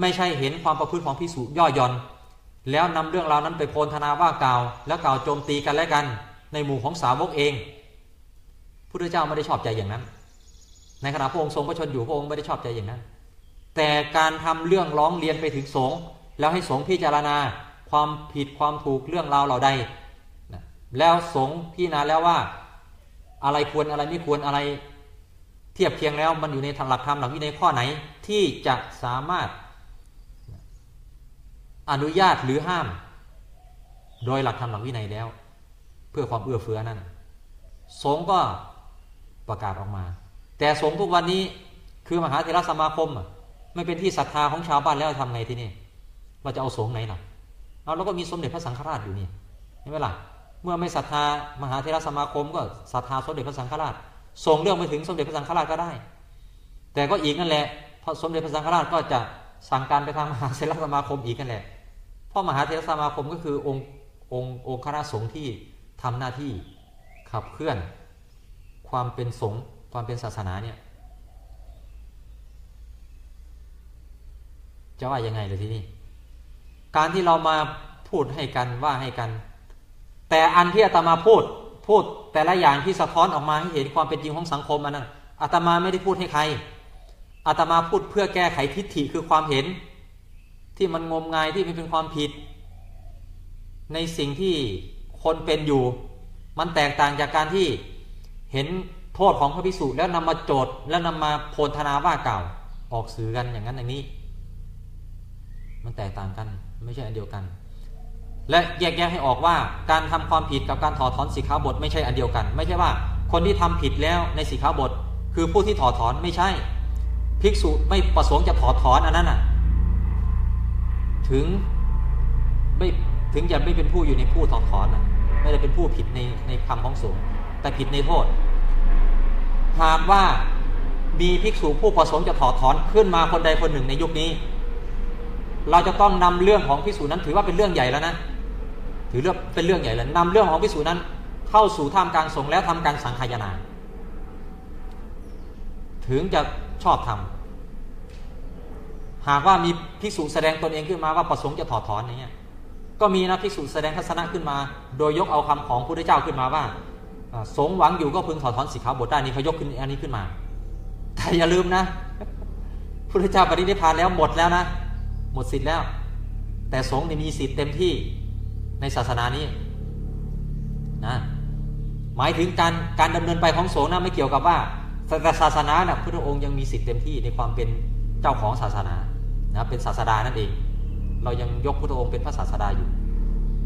ไม่ใช่เห็นความประพฤติของพิสุย่อย่อน แล้วนำเรื่องราวนั้นไปโพลธนาว่ากล่าว แล้วกล่าวโจมตีกันและกัน ในหมู่ของสาวกเองพุทธเจ้าไม่ได้ชอบใจอย่างนั้น ในขณะพระองค์ทรงพระชนอยู่พระองค์ไม่ได้ชอบใจอย่างนั้น แต่การทำเรื่องร้องเรียนไปถึงสงฆ์แล้วให้สงฆ์พิจารณาความผิดความถูกเรื่องราวเหล่าใดแล้วสงฆ์พิจารณาแล้วว่าอะไรควรอะไรไม่ควรอะไร เทียบเคียงแล้วมันอยู่ในทางหลักธรรมหลักวินัยข้อไหนที่จะสามารถ อนุญาตหรือห้าม โดยหลักธรรมหลักวินัยแล้ว เพื่อความเอื้อเฟื้อนั่น สงก็ประกาศออกมา แต่สงทุกวันนี้คือมหาเทรสมาคมไม่เป็นที่ศรัทธาของชาวบ้านแล้วทำไงที่นี่เราจะเอาสงไหนล่ะเอาแล้วก็มีสมเด็จพระสังฆราชอยู่นี่ใช่ไหมล่ะเมื่อไม่ศรัทธามหาเทรสมาคม ก็ศรัทธาสมเด็จพระสังฆราชส่งเรื่องไปถึงสมเด็จพระสังฆราชก็ได้ แต่ก็อีกนั่นแหละพระสมเด็จพระสังฆราชก็จะสั่งการไปทางมหาเทรสมาคมอีกนั่นแหละ พราะมหาเทรสมาคมก็คือองค์องค์องค์คณะสงฆ์ที่ทำหน้าที่ขับเคลื่อน ความเป็นสงฆ์ความเป็นศาสนาเนี่ยจะว่ายังไงเลยทีนี้การที่เรามาพูดให้กันว่าให้กัน แต่อันที่อาตมาพูดพูดแต่ละอย่างที่สะท้อนออกมาให้เห็นความเป็นจริงของสังคมอันนั้นอาตมาไม่ได้พูดให้ใครอาตมาพูดเพื่อแก้ไขทิฏฐิคือความเห็น ที่มันงมงายที่มันเป็นความผิด ในสิ่งที่คนเป็นอยู่ มันแตกต่างจากการที่เห็นโทษของพระพิสุแล้วนำมาโจทย์แล้วนำมาโพลธนาว่าเก่าออกสื่อกันอย่างนั้นอย่างนี้ มันแตกต่างกันไม่ใช่อันเดียวกัน และแยกแยะให้ออกว่าการทำความผิดกับการถอดถอนสิกขาบทไม่ใช่อันเดียวกัน ไม่ใช่ว่าคนที่ทำผิดแล้วในสิกขาบท คือผู้ที่ถอดถอนไม่ใช่ ภิกษุไม่ประสงค์จะถอดถอนอันนั้นอะ ถึงไม่ถึงจะไม่เป็นผู้อยู่ในผู้ถอดถอนไม่ได้เป็นผู้ผิดในในคำของสงฆ์แต่ผิดในโทษ หากว่ามีภิกษุผู้ประสงค์จะถอดถอนขึ้นมาคนใดคนหนึ่งในยุคนี้ เราจะต้องนำเรื่องของภิกษุนั้น ถือว่าเป็นเรื่องใหญ่แล้วนะถือเรื่องเป็นเรื่องใหญ่แล้วนำเรื่องของภิกษุนั้น เข้าสู่ท่ามกลางสงฆ์แล้วทำการสังขายนาถึงจะชอบทำ หากว่ามีภิกษุแสดงตนเองขึ้นมาว่าประสงค์จะถอดถอนอย่างเงี้ยก็มีนะภิกษุแสดงทัศนะขึ้นมา โดยยกเอาคำของพระพุทธเจ้าขึ้นมาว่าสงหวังอยู่ก็พึงถอดถอนสิกขาบทได้นี่เขายกขึ้นอันนี้ขึ้นมาแต่อย่าลืมนะพระพุทธเจ้าปรินิพพานแล้วหมดแล้วนะ หมดสิทธิ์แล้ว แต่สงฆ์มีสิทธิ์เต็มที่ในศาสนานี้นะหมายถึงการการดำเนินไปของสงฆ์นะไม่เกี่ยวกับว่าศาสนานะพระองค์ยังมีสิทธิ์เต็มที่ในความเป็นเจ้าของศาสนา นะเป็นศาสดานั่นเอง เรายังยกพระองค์เป็นพระศาสดาอยู่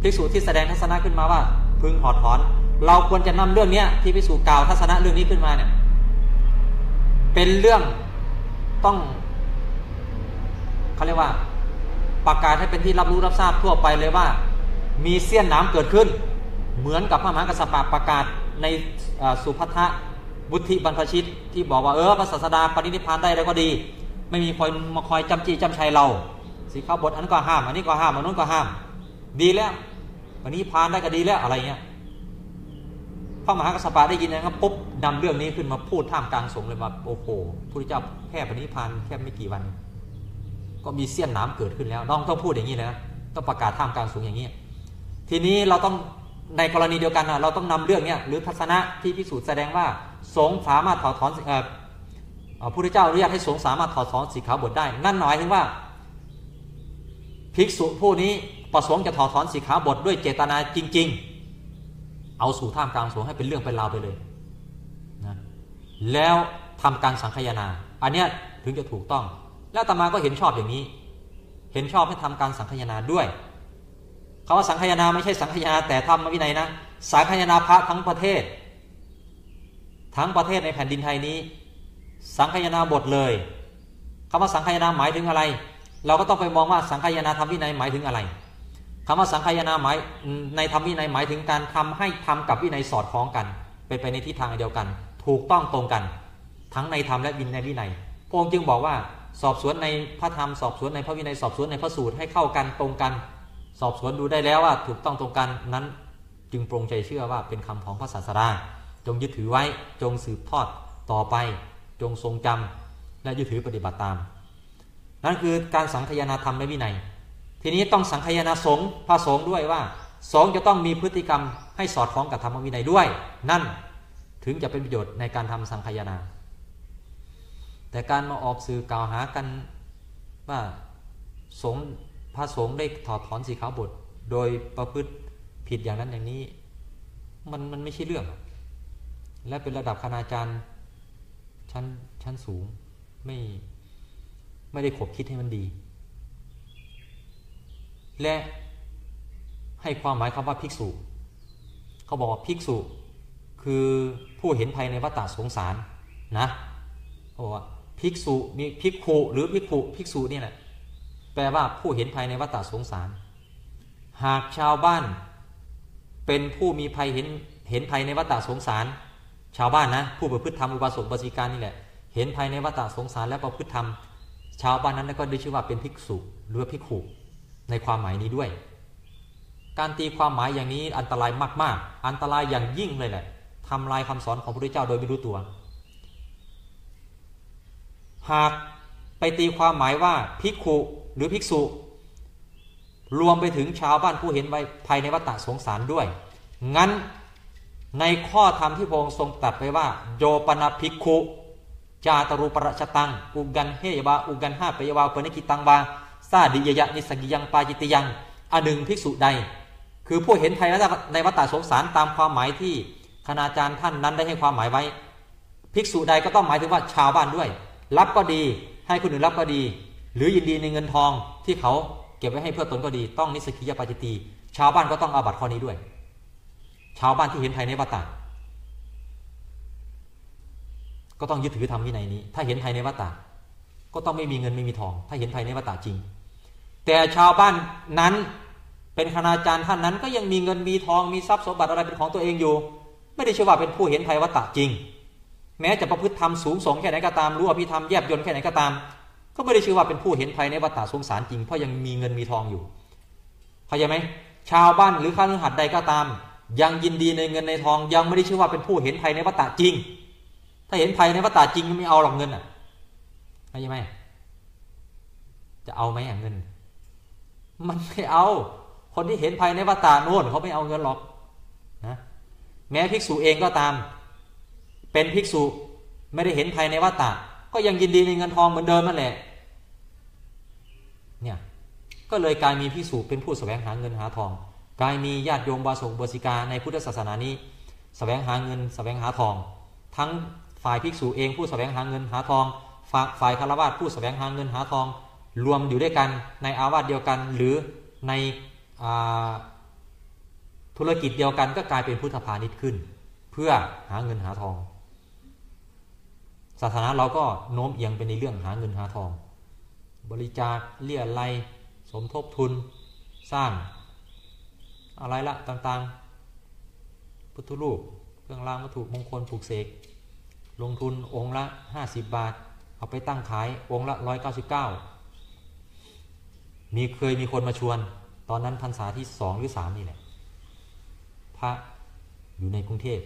ภิกษุที่แสดงทัศนะขึ้นมาว่า พึงถอดถอน เราควรจะนำเรื่องนี้ที่ภิกษุกล่าวทัศนะเรื่องนี้ขึ้นมาเนี่ยเป็นเรื่องต้องเขาเรียกว่าประกาศให้เป็นที่รับรู้รับทราบทั่วไปเลยว่า มีเสี้ยนน้ำเกิดขึ้น เหมือนกับพระมหากษัตริย์ประกาศในสุภัทบุธิบรรพชิตที่บอกว่าเออพระศาสดาปฏินิพานได้แล้วก็ดี ไม่มีคอยมาคอยจำจีจำชัยเราสิข้าบทอันก็ห้าม อันนี้ก็ห้ามอันนู้นก็ห้าม ดีแล้ว วันนี้พานได้ก็ดีแล้วอะไรเงี้ยพระมหากษัตริย์ได้ยินนะครับปุ๊บนำเรื่องนี้ขึ้นมาพูดท่ามกลางสงฆ์เลยว่าโอ้โหพระเจ้าแค่ปณิพานแค่ไม่กี่วัน ก็มีเสี้ยนน้ำเกิดขึ้นแล้วต้องต้องพูดอย่างนี้นะต้องประกาศท่ามกลางสูงอย่างนี้ ทีนี้เราต้องในกรณีเดียวกันนะเราต้องนำเรื่องเนี้ยหรือทัศนะที่พิสูจน์แสดงว่าสงสามารถถอดถอนเอ่อ พระพุทธเจ้าอนุญาตให้สงสามารถถอดถอนสีขาวบทได้ นั่นหมายถึงว่า ภิกษุผู้นี้ประสงค์จะถอดถอนสีขาวบทด้วยเจตนาจริง ๆ เอาสู่ท่ามกลางสงให้เป็นเรื่องเป็นราวไปเลยนะแล้วทำการสังคยนา อันเนี้ยถึงจะถูกต้อง แล้วตมาก็เห็นชอบอย่างนี้ เห็นชอบให้ทำการสังคยนาด้วยคาว่าสังคยนาไม่ใช่สังคยนาแต่ทำมาวินัยนะสังคยนาพระทั้งประเทศ ทั้งประเทศในแผ่นดินไทยนี้ สังคยาบทเลยคำว่าสังคยาหมายถึงอะไร เราก็ต้องไปมองว่าสังคยาธรรมวินัยหมายถึงอะไรคำว่าสังคยาหมายในธรรมวินัยหมายถึงการทำให้ทำกับวินัยสอดคล้องกัน เป็นไปในทิศทางเดียวกัน ถูกต้องตรงกัน ทั้งในธรรมและวินัยวินัยพระองค์จึงบอกว่าสอบสวนในพระธรรมสอบสวนในพระวินัยสอบสวนในพระสูตรให้เข้ากันตรงกัน สอบสวนดูได้แล้วว่าถูกต้องตรงกันนั้นจึงปรงใจเชื่อว่าเป็นคำของพระศาสดาจงยึดถือไว้จงสืบทอดต่อไป จงทรงจำและยึดถือปฏิบัติตาม นั่นคือการสังคยนาธรรมในวินัย ทีนี้ต้องสังคยนาสงฆ์พระสงฆ์ด้วยว่าสงฆ์จะต้องมีพฤติกรรมให้สอดคล้องกับธรรมวินัยด้วย นั่นถึงจะเป็นประโยชน์ในการทำสังคยนา แต่การมาออกสื่อกล่าวหากันว่าสงพระสงฆ์ได้ถอดถอนสีขาวบท โดยประพฤติผิดอย่างนั้นอย่างนี้ มันมันไม่ใช่เรื่อง และเป็นระดับคณาจารย์ ชั้นชั้นสูง ไม่ไม่ได้ขบคิดให้มันดี และให้ความหมายคำว่าภิกษุ เขาบอกว่าภิกษุ คือผู้เห็นภัยในวัฏสงสารนะเขาบอกว่าภิกษุมีภิกขุหรือภิกขุภิกษุนี่แหละแปลว่าผู้เห็นภัยในวัฏสงสาร หากชาวบ้าน เป็นผู้มีภัยเห็นเห็นภัยในวัฏสงสาร ชาวบ้านนะผู้ประพฤติธรรมอุบาสกบาสิกานี่แหละเห็นภัยในวัฏสงสารและประพฤติธรรม ชาวบ้านนั้นก็ได้ชื่อว่าเป็นภิกษุหรือภิกขุในความหมายนี้ด้วย การตีความหมายอย่างนี้อันตรายมาก ๆ อันตรายอย่างยิ่งเลยแหละทำลายคำสอนของพระพุทธเจ้าโดยไม่รู้ตัว หากไปตีความหมายว่าภิกขุหรือภิกษุ รวมไปถึงชาวบ้านผู้เห็นไว้ภายในวัฏสงสารด้วย งั้น ในข้อธรรมที่พระองค์ทรงตรัสไปว่า โยปนาภิกขุจาตรูปรชตัง อุกันเฮยวาอุกันห้าปยวาเปนิกิตังวาซาดิยยะนิสกิยังปาจิตยังอันหนึ่งภิกษุใด คือผู้เห็นภัยในวัฏสงสารตามความหมายที่คณาจารย์ท่านนั้นได้ให้ความหมายไว้ ภิกษุใดก็ต้องหมายถึงว่าชาวบ้านด้วย รับก็ดีให้คนอื่นรับก็ดี หรือยินดีในเงินทองที่เขาเก็บไว้ให้เพื่อตนก็ดี ต้องนิสกิยปาจิตีชาวบ้านก็ต้องอาบัตข้อนี้ด้วย ชาวบ้านที่เห็นภายในวัฏฏะก็ต้องยึดถือทำวินัยนี้ ถ้าเห็นภายในวัฏฏะก็ต้องไม่มีเงินไม่มีทอง ถ้าเห็นภายในวัฏฏะจริง แต่ชาวบ้านนั้นเป็นคณาจารย์ท่านนั้น ก็ยังมีเงินมีทองมีทรัพย์สมบัติอะไรเป็นของตัวเองอยู่ ไม่ได้ชื่อว่าเป็นผู้เห็นภายวัฏฏะจริง แม้จะประพฤติธรรมสูงส่งแค่ไหนก็ตามรู้อภิธรรมแยบยนแค่ไหนก็ตาม ก็ไม่ได้ชื่อว่าเป็นผู้เห็นภัยในวัฏฏะสงสารจริงเพราะยังมีเงินมีทองอยู่เข้าใจไหมชาวบ้านหรือข้าราชการใดก็ตาม ยังยินดีในเงินในทองยังไม่ได้ชื่อว่าเป็นผู้เห็นภัยในวัฏฏะจริง ถ้าเห็นภัยในวัฏฏะจริงไม่เอาหรอกเงินอะใช่ไหมจะเอาไหมเงิน มันไม่เอา คนที่เห็นภายในวัฏฏาโน่นเขาไม่เอาเงินหรอกนะแม้ภิกษุเองก็ตาม เป็นภิกษุไม่ได้เห็นภายในวัฏฏะก็ยังยินดีในเงินทองเหมือนเดิมนั่นแหละเนี่ยก็เลยกลายมีภิกษุเป็นผู้แสวงหาเงินหาทอง กลายมีญาติโยมบาสกบสิกาในพุทธศาสนานี้แสวงหาเงินแสวงหาทอง ทั้งฝ่ายภิกษุเองผู้แสวงหาเงินหาทอง ฝ่ายคารวะผู้แสวงหาเงินหาทอง รวมอยู่ด้วยกันในอาวาสเดียวกัน หรือในธุรกิจเดียวกันก็กลายเป็นพุทธพาณิชย์ขึ้น เพื่อหาเงินหาทอง ศาสนาเราก็โน้มเอียงไปในเรื่องหาเงินหาทอง บริจาคเลี่ยไรสมทบทุน สร้าง อะไรละต่างๆ พุทธรูป เครื่องรางวัตถุมงคลปลูกเสก ลงทุนองค์ละ 50 บาท เอาไปตั้งขายองค์ละ 199 มีเคยมีคนมาชวน ตอนนั้นพรรษาที่สองหรือสามนี่แหละ พระอยู่ในกรุงเทพ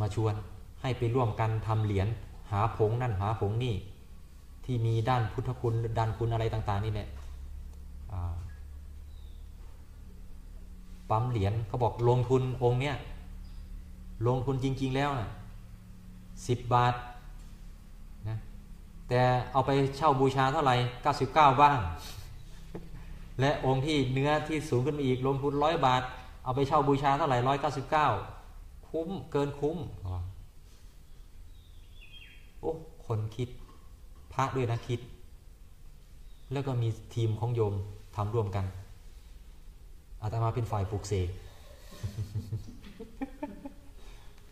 มาชวนให้ไปร่วมกันทำเหรียญหาผงนั่นหาผงนี่ ที่มีด้านพุทธคุณด้านคุณอะไรต่าง ๆ นี่แหละ ปั๊มเหรียญเขาบอกลงทุนองค์เนี้ยลงทุนจริง ๆ แล้วนะสิบบาทนะแต่เอาไปเช่าบูชาเท่าไหร่เก้าสิบเก้าบ้าง และองค์ที่เนื้อที่สูงขึ้นมาอีกลงทุนร้อยบาท เอาไปเช่าบูชาเท่าไหร่ร้อยเก้าสิบเก้าคุ้มเกินคุ้มโอ้คนคิดพระด้วยนะคิด แล้วก็มีทีมของโยมทำร่วมกัน อาตมาเป็นฝ่ายปลูกเสก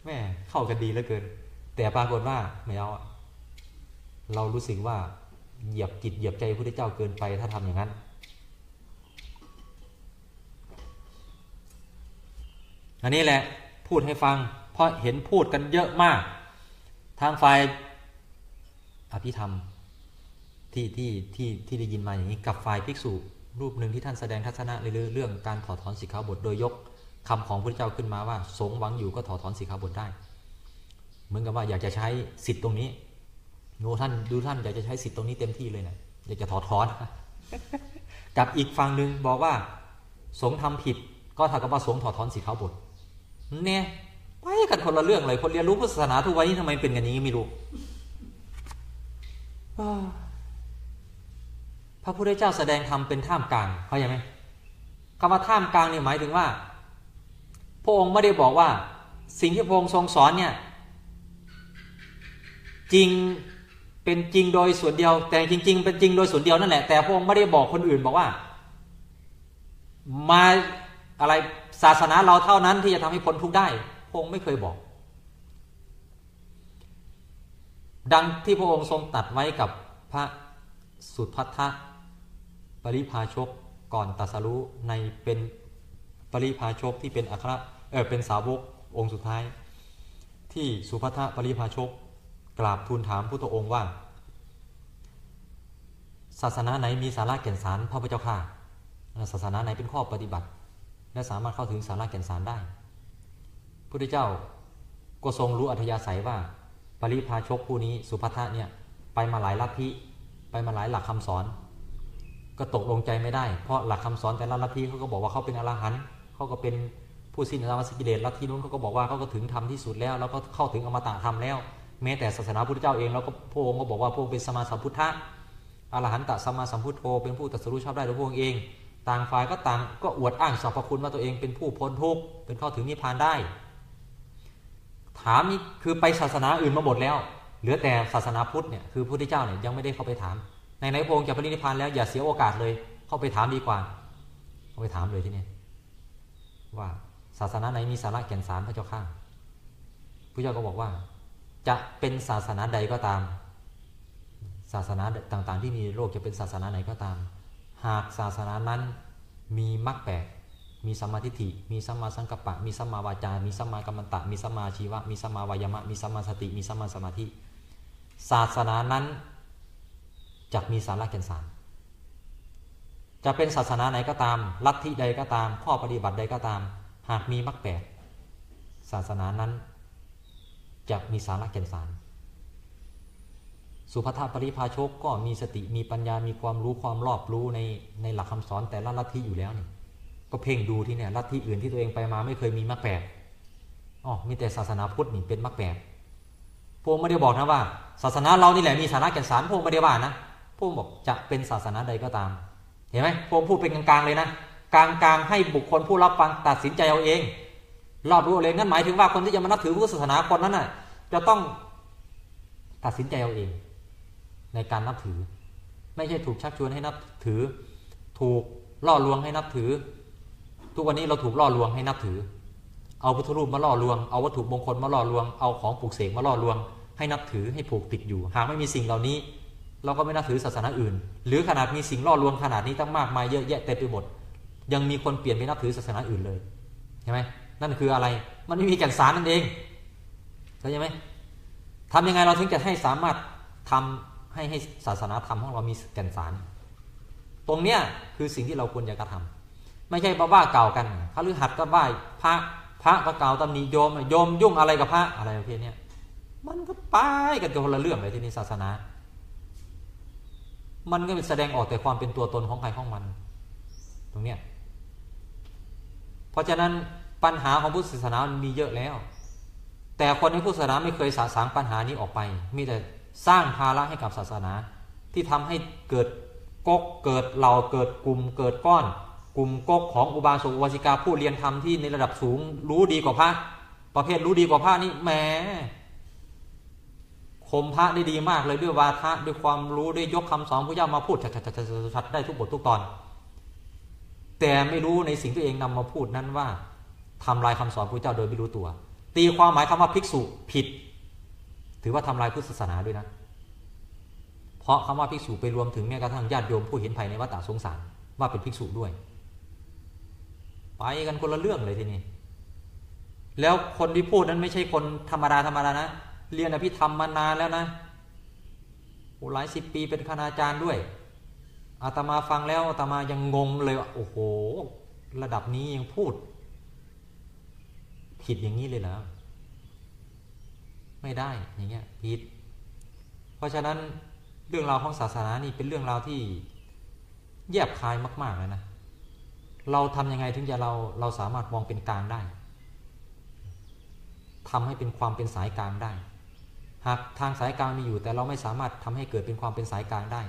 แม่เข้ากันดีเหลือเกิน แต่ปรากฏว่าไม่เอาเรารู้สึกว่าเหยียบจิตเหยียบใจพระพุทธเจ้าเกินไปถ้าทำอย่างนั้น อันนี้แหละพูดให้ฟัง เพราะเห็นพูดกันเยอะมาก ทางฝ่ายอภิธรรมที่ที่ที่ที่ได้ยินมาอย่างนี้กับฝ่ายภิกษุ รูปหนึ่งที่ท่านแสดงทัศนะในเรื่องการถอดถอนสิกขาบทโดยยกคำของพระเจ้าขึ้นมาว่า สงหวังอยู่ก็ถอดถอนสิกขาบทได้ เหมือนกับว่าอยากจะใช้สิทธิ์ตรงนี้โนท่านดูท่านอยากจะใช้สิทธิ์ตรงนี้เต็มที่เลยนะอยากจะถอดถอนกับอีกฝั่งหนึ่งบอกว่า สงทำผิด ก็เท่ากับว่าสงถอดถอนสิกขาบทเนี่ยไปกันคนละเรื่องเลยคนเรียนรู้พุทธศาสนาทุกวันนี้ทำไมเป็นกันอย่างนี้ไม่รู้ ระพุทธเจ้าแสดงธรรมเป็นท่ามกลางเข้าใจไหมคำว่าท่ามกลางเนี่ยหมายถึงว่า พระองค์ไม่ได้บอกว่า สิ่งที่พระองค์ทรงสอนเนี่ยจริงเป็นจริงโดยส่วนเดียว แต่จริง ๆ เป็นจริงโดยส่วนเดียวนั่นแหละแต่พระองค์ไม่ได้บอกคนอื่นบอกว่า มาอะไรศาสนาเราเท่านั้นที่จะทำให้พ้นทุกข์ได้พระองค์ไม่เคยบอก ดังที่พระองค์ทรงตัดไว้กับพระสุทัทธะ ปริพาชกก่อนตัสรู้ในเป็นปริพาชกที่เป็นอัครเออเป็นสาวกองค์สุดท้าย ที่สุภัทะปริพาชกกราบทูลถามพุทธองค์ว่า ศาสนาไหนมีสาระแก่นสารพระพุทธเจ้าข้าศาสนาไหนเป็นข้อปฏิบัติ และสามารถเข้าถึงสาระแก่นสารได้พุทธเจ้าก็ทรงรู้อัธยาศัยว่า ปริพาชกผู้นี้สุภัทะเนี่ยไปมาหลายลัทธิไปมาหลายหลักคำสอน ก็ตกลงใจไม่ได้ เพราะหลักคำสอนแต่ละลัทธิเขาก็บอกว่าเขาเป็นอรหันต์เขาก็เป็นผู้สิ้นอวสกิเลสลัทธินู้นเขาก็บอกว่าเขาก็ถึงธรรมที่สุดแล้ว แล้วก็เข้าถึงอมตะธรรมแล้ว แม้แต่ศาสนาพุทธเจ้าเองเราก็พระองค์ก็บอกว่าพระองค์เป็นสมาสัมพุทธะอรหันตสมาสัมพุทโธเป็นผู้ตรัสรู้ชอบได้โดยพระองค์เอง ต่างฝ่ายก็ต่างก็อวดอ้างสรรพคุณว่าตัวเองเป็นผู้พ้นทุกข์เป็นเข้าถึงนิพพานได้ ถามนี่คือไปศาสนาอื่นมาหมดแล้ว เหลือแต่ศาสนาพุทธเนี่ยคือพระพุทธเจ้าเนี่ยยังไม่ได้เข้าไปถาม ในไหนพระองค์จะปรินิพพานแล้วอย่าเสียโอกาสเลย เข้าไปถามดีกว่าเข้าไปถามเลยที่นี่ว่าศาสนาไหนมีสาระแก่นสารพระเจ้าข้าพระเจ้าก็บอกว่า จะเป็นศาสนาใดก็ตาม ศาสนาต่างๆ ที่มีโลกจะเป็นศาสนาไหนก็ตาม หากศาสนานั้นมีมรรคแปดมีสัมมาทิฏฐิ มีสัมมาสังกัปปะ มีสัมมาวาจา มีสัมมากัมมันตะ มีสัมมาชีวะ มีสัมมาวายมะ มีสัมมาสติ มีสัมมาสมาธิ ศาสนานั้น จะมีสาระแก่นสาร จะเป็นศาสนาไหนก็ตาม ลัทธิใดก็ตาม ข้อปฏิบัติใดก็ตาม หากมีมรรคแปดศาสนานั้นจะมีสาระแก่นสาร สุภทาปริภาชกก็มีสติมีปัญญามีความรู้ความรอบรู้ในในหลักคำสอนแต่ละลัทธิอยู่แล้วนี่ก็เพ่งดูที่เนี่ยลัทธิอื่นที่ตัวเองไปมาไม่เคยมีมรรคแปดอ๋อมีแต่ศาสนาพุทธนี่เป็นมรรคแปดพวกไม่ได้บอกนะว่า ศาสนาเรานี่แหละมีสาระแก่นสารพวกไม่ได้ว่านะ พวกบอกจะเป็นศาสนาใดก็ตาม เห็นไหมพวกพูดเป็นกลางๆเลยนะกลางๆให้บุคคลผู้รับฟังตัดสินใจเอาเอง รอบรู้เองนั่นหมายถึงว่าคนที่จะมานับถือพุทธศาสนาคนนั้นน่ะจะต้องตัดสินใจเอาเอง ในการนับถือ ไม่ใช่ถูกชักชวนให้นับถือ ถูกล่อลวงให้นับถือ ทุกวันนี้เราถูกล่อลวงให้นับถือ เอาพุทธรูปมาล่อลวง เอาวัตถุมงคลมาล่อลวง เอาของปลูกเสกมาล่อลวง ให้นับถือให้ผูกติดอยู่ หากไม่มีสิ่งเหล่านี้ เราก็ไม่นับถือศาสนาอื่น หรือขนาดมีสิ่งล่อลวงขนาดนี้ตั้งมากมายเยอะแยะเต็มไปหมด ยังมีคนเปลี่ยนไปนับถือศาสนาอื่นเลยใช่ไหมนั่นคืออะไรมันไม่มีแก่นสารนั่นเองเข้าใจไหมทำยังไงเราถึงจะให้สามารถทำให้ให้ศาสนาธรรมของเรามีแก่นสาร ตรงเนี้ยคือสิ่งที่เราควรจะกระทำไม่ใช่บ้าบ้าเก่ากันพระฤหัสก็บ้าพระพระก็เก่าตำหนิโยมโยมยุ่งอะไรกับพระอะไรประเภทนี้มันก็ไปกันคนละเรื่องเลยที่นี่ศาสนา มันก็แสดงออกแต่ความเป็นตัวตนของใครของมัน ตรงเนี้ยเพราะฉะนั้นปัญหาของพุทธศาสนามันมีเยอะแล้ว แต่คนในพุทธศาสนาไม่เคยสะสางปัญหานี้ออกไป มีแต่สร้างภาระให้กับศาสนา ที่ทำให้เกิดกกเกิดเหล่าเกิดกลุ่มเกิดก้อน กลุ่มกกของอุบาสกอุบาสิกาผู้เรียนธรรมที่ในระดับสูงรู้ดีกว่าพระประเภทรู้ดีกว่าพระนี่แหม คมพระได้ดีมากเลยด้วยวาทะด้วยความรู้ด้วยยกคำสอนพระเจ้ามาพูดชัดๆได้ทุกบททุกตอน แต่ไม่รู้ในสิ่งที่เองนำมาพูดนั้นว่าทำลายคำสอนพระเจ้าโดยไม่รู้ตัว ตีความหมายคำว่าภิกษุผิด ถือว่าทำลายพุทธศาสนาด้วยนะ เพราะคำว่าภิกษุไปรวมถึงแม้กระทั่งญาติโยมผู้เห็นภัยในวัฏสงสารว่าเป็นภิกษุด้วยไปกันคนละเรื่องเลยทีนี้แล้วคนที่พูดนั้นไม่ใช่คนธรรมดาธรรมดานะ เรียนอภิธรรมมานานแล้วนะหลายสิบปีเป็นคณาจารย์ด้วยอาตมาฟังแล้วอาตมายังงงเลยว่าโอ้โห ระดับนี้ยังพูด ผิดอย่างนี้เลยเหรอไม่ได้อย่างเงี้ยผิด เพราะฉะนั้นเรื่องราวของศาสนานี่เป็นเรื่องราวที่แยบคายมาก ๆ เลยนะ เราทำยังไงถึงจะเราเราสามารถมองเป็นกลางได้ทำให้เป็นความเป็นสายกลางได้ หากทางสายกลางมีอยู่ แต่เราไม่สามารถทำให้เกิดเป็นความเป็นสายกลางได้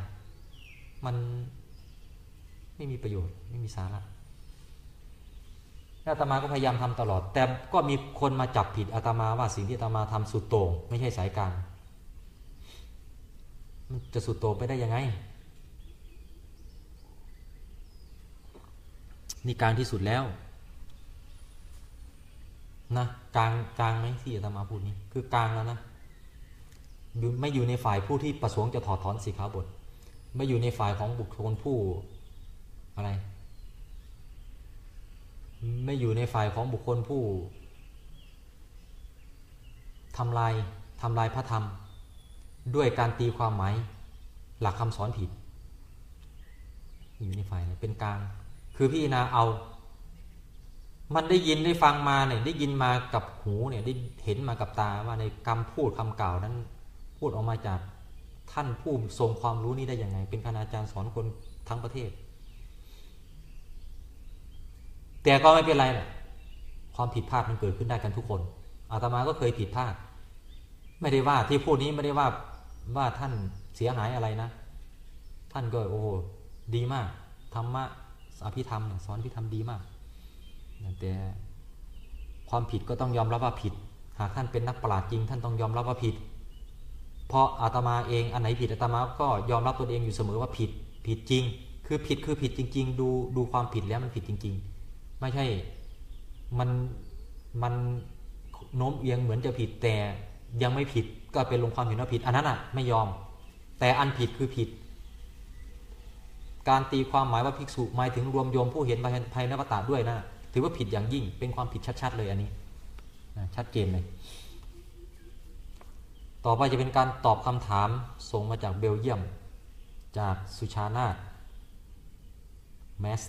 มันไม่มีประโยชน์ไม่มีสาระอาตมาก็พยายามทำตลอด แต่ก็มีคนมาจับผิดอาตมาว่าสิ่งที่อาตมาทำสุดโต่งไม่ใช่สายกลางมันจะสุดโต่งไปได้ยังไงนี่กลางที่สุดแล้วนะกลางกลางไหมที่อาตมาพูดนี้คือกลางแล้วนะ ไม่อยู่ในฝ่ายผู้ที่ประสงค์จะถอดถอนสีขาบท ไม่อยู่ในฝ่ายของบุคคลผู้อะไร ไม่อยู่ในฝ่ายของบุคคลผู้ทำลายทำลายพระธรรม ด้วยการตีความหมายหลักคำสอนผิด อยู่ในฝ่ายเป็นกลาง คือพี่นาเอา มันได้ยินได้ฟังมาเนี่ยได้ยินมากับหูเนี่ยได้เห็นมากับตาว่าในคำพูดคำกล่าวนั้น พูดออกมาจากท่านผู้ทรงความรู้นี้ได้ยังไง เป็นคณาจารย์สอนคนทั้งประเทศ แต่ก็ไม่เป็นไรแหละความผิดพลาดมันเกิดขึ้นได้กันทุกคน อาตมาก็เคยผิดพลาด ไม่ได้ว่าที่พูดนี้ไม่ได้ว่าว่าท่านเสียหายอะไรนะ ท่านก็โอ้ดีมากธรรมะอภิธรรมสอนอภิธรรมดีมากแต่ความผิดก็ต้องยอมรับว่าผิด หากท่านเป็นนักปราชญ์จริง ท่านต้องยอมรับว่าผิด เพราะอาตมาเองอันไหนผิดอาตมาก็ยอมรับตัวเองอยู่เสมอว่าผิดผิดจริง คือผิดคือผิดจริง ๆ ดูดูความผิดแล้วมันผิดจริง ๆ ไม่ใช่มันมันโน้มเอียงเหมือนจะผิดแต่ยังไม่ผิดก็เป็นลงความเห็นว่าผิดอันนั้นอะไม่ยอม แต่อันผิดคือผิด การตีความหมายว่าภิกษุหมายถึงรวมโยมผู้เห็นภายในวัตตาด้วยนะถือว่าผิดอย่างยิ่งเป็นความผิดชัด ๆ เลยอันนี้ชัดเจนเลย ต่อไปจะเป็นการตอบคำถามส่งมาจากเบลเยียม จากสุชานาตแมส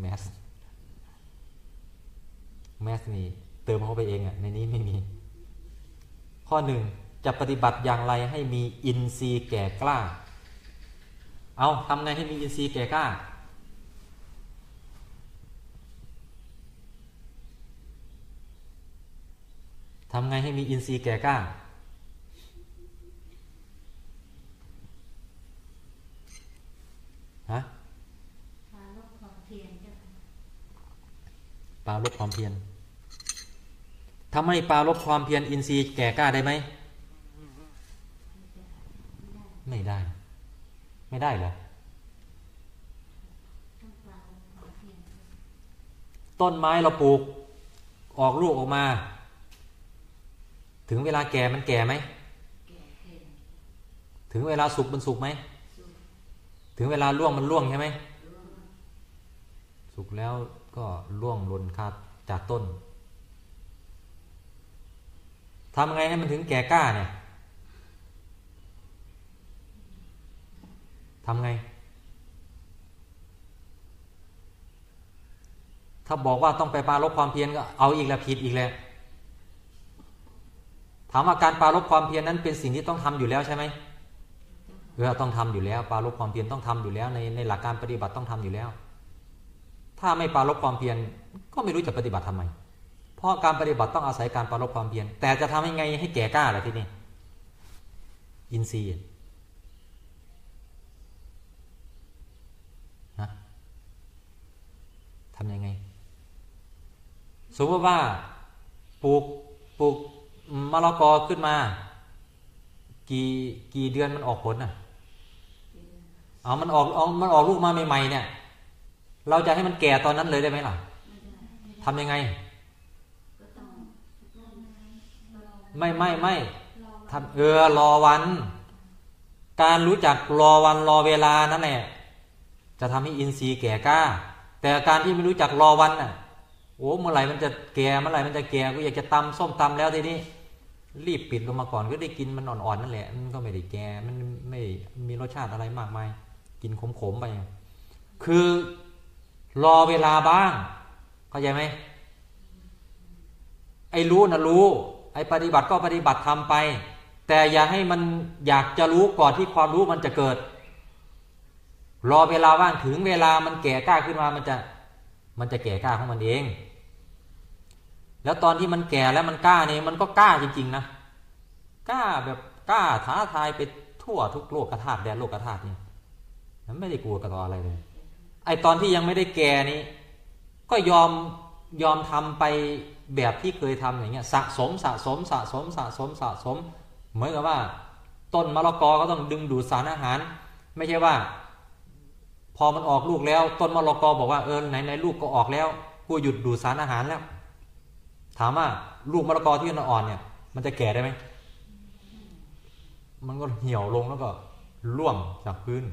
แมสแมสนี่เติมเข้าไปเองอะ่ะในนี้ไม่มี ข้อหนึ่งจะปฏิบัติอย่างไรให้มีอินทรีย์แก่กล้า เอาทำไงให้มีอินทรีย์แก่กล้า ทำไงให้มีอินทรีย์แก่กล้า ฮะปาลบความเพียรปาลบความเพียรทำให้ปาลบความเพียรอินทรีย์แก่กล้าได้ไหมไม่ได้ ไม่ได้เหรอต้นไม้เราปลูก ออกลูกออกมา ถึงเวลาแก่มันแก่ไหม ถึงเวลาสุกมันสุกไหม ถึงเวลาล่วงมันล่วงใช่ไหมสุกแล้วก็ล่วงหล่นคาจากต้นทำไงให้มันถึงแก่กล้าเนี่ยทำไง ถ้าบอกว่าต้องไปปาลบความเพียรก็เอาอีกแล้วผิดอีกแล้วถามว่าการปาลบความเพียรนั้นเป็นสิ่งที่ต้องทำอยู่แล้วใช่ไหม เออต้องทำอยู่แล้วปราลบความเพียรต้องทำอยู่แล้ว ในในหลักการปฏิบัติต้องทำอยู่แล้ว ถ้าไม่ปรารบความเพียรก็ไม่รู้จะปฏิบัติทำไม เพราะการปฏิบัติต้องอาศัยการปรารบความเพียรแต่จะทำยังไงให้แก่กล้าล่ะที่นี่อินทรีย์นะทำยังไง สมมติว่าปลูกปลูกมะละกอขึ้นมา กี่กี่เดือนมันออกผลอะ เอามันออกเอามันออกลูกมาใหม่ๆเนี่ย เราจะให้มันแก่ตอนนั้นเลยได้ไหมล่ะทำยังไง ไม่ไม่ไม่ทำเออรอวัน การรู้จักรอวันรอเวลานั่นแหละจะทำให้อินทรีย์แก่กล้า แต่การที่ไม่รู้จักรอวันน่ะโอ้เมื่อไหร่มันจะแก่เมื่อไหร่มันจะแก่ก็อยากจะตำส้มตำแล้วทีนี้รีบปิดลงมาก่อนก็ได้กินมันอ่อนๆนั่นแหละมันก็ไม่ได้แก่มันไม่มีรสชาติอะไรมากมาย กินขมๆไป คือรอเวลาบ้าง เข้าใจไหมไอ้รู้นะรู้ ไอ้ปฏิบัติก็ปฏิบัติทำไป แต่อย่าให้มันอยากจะรู้ก่อนที่ความรู้มันจะเกิด รอเวลาว่างถึงเวลามันแก่กล้าขึ้นมามันจะมันจะแก่กล้าของมันเอง แล้วตอนที่มันแก่แล้วมันกล้าเนี่ยมันก็กล้าจริง ๆ นะ กล้าแบบกล้าท้าทายไปทั่วทุกโลกธาตุแดนโลกธาตุนี่ มันไม่ได้กลัวกับอะไรเลย ไอตอนที่ยังไม่ได้แก่นี้ ก็ยอมยอมทำไปแบบที่เคยทำอย่างเงี้ยสะสมสะสมสะสมสะสมสะสม เหมือนกับว่า ต้นมะละกอก็ต้องดึงดูดสารอาหาร ไม่ใช่ว่า พอมันออกลูกแล้ว ต้นมะละกอบอกว่าเออไหนไหนลูกก็ออกแล้วกูหยุดดูดสารอาหารแล้ว ถามว่าลูกมะละกอที่มันอ่อนเนี่ย มันจะแก่ได้ไหมมันก็เหี่ยวลงแล้วก็ร่วงจากพื้น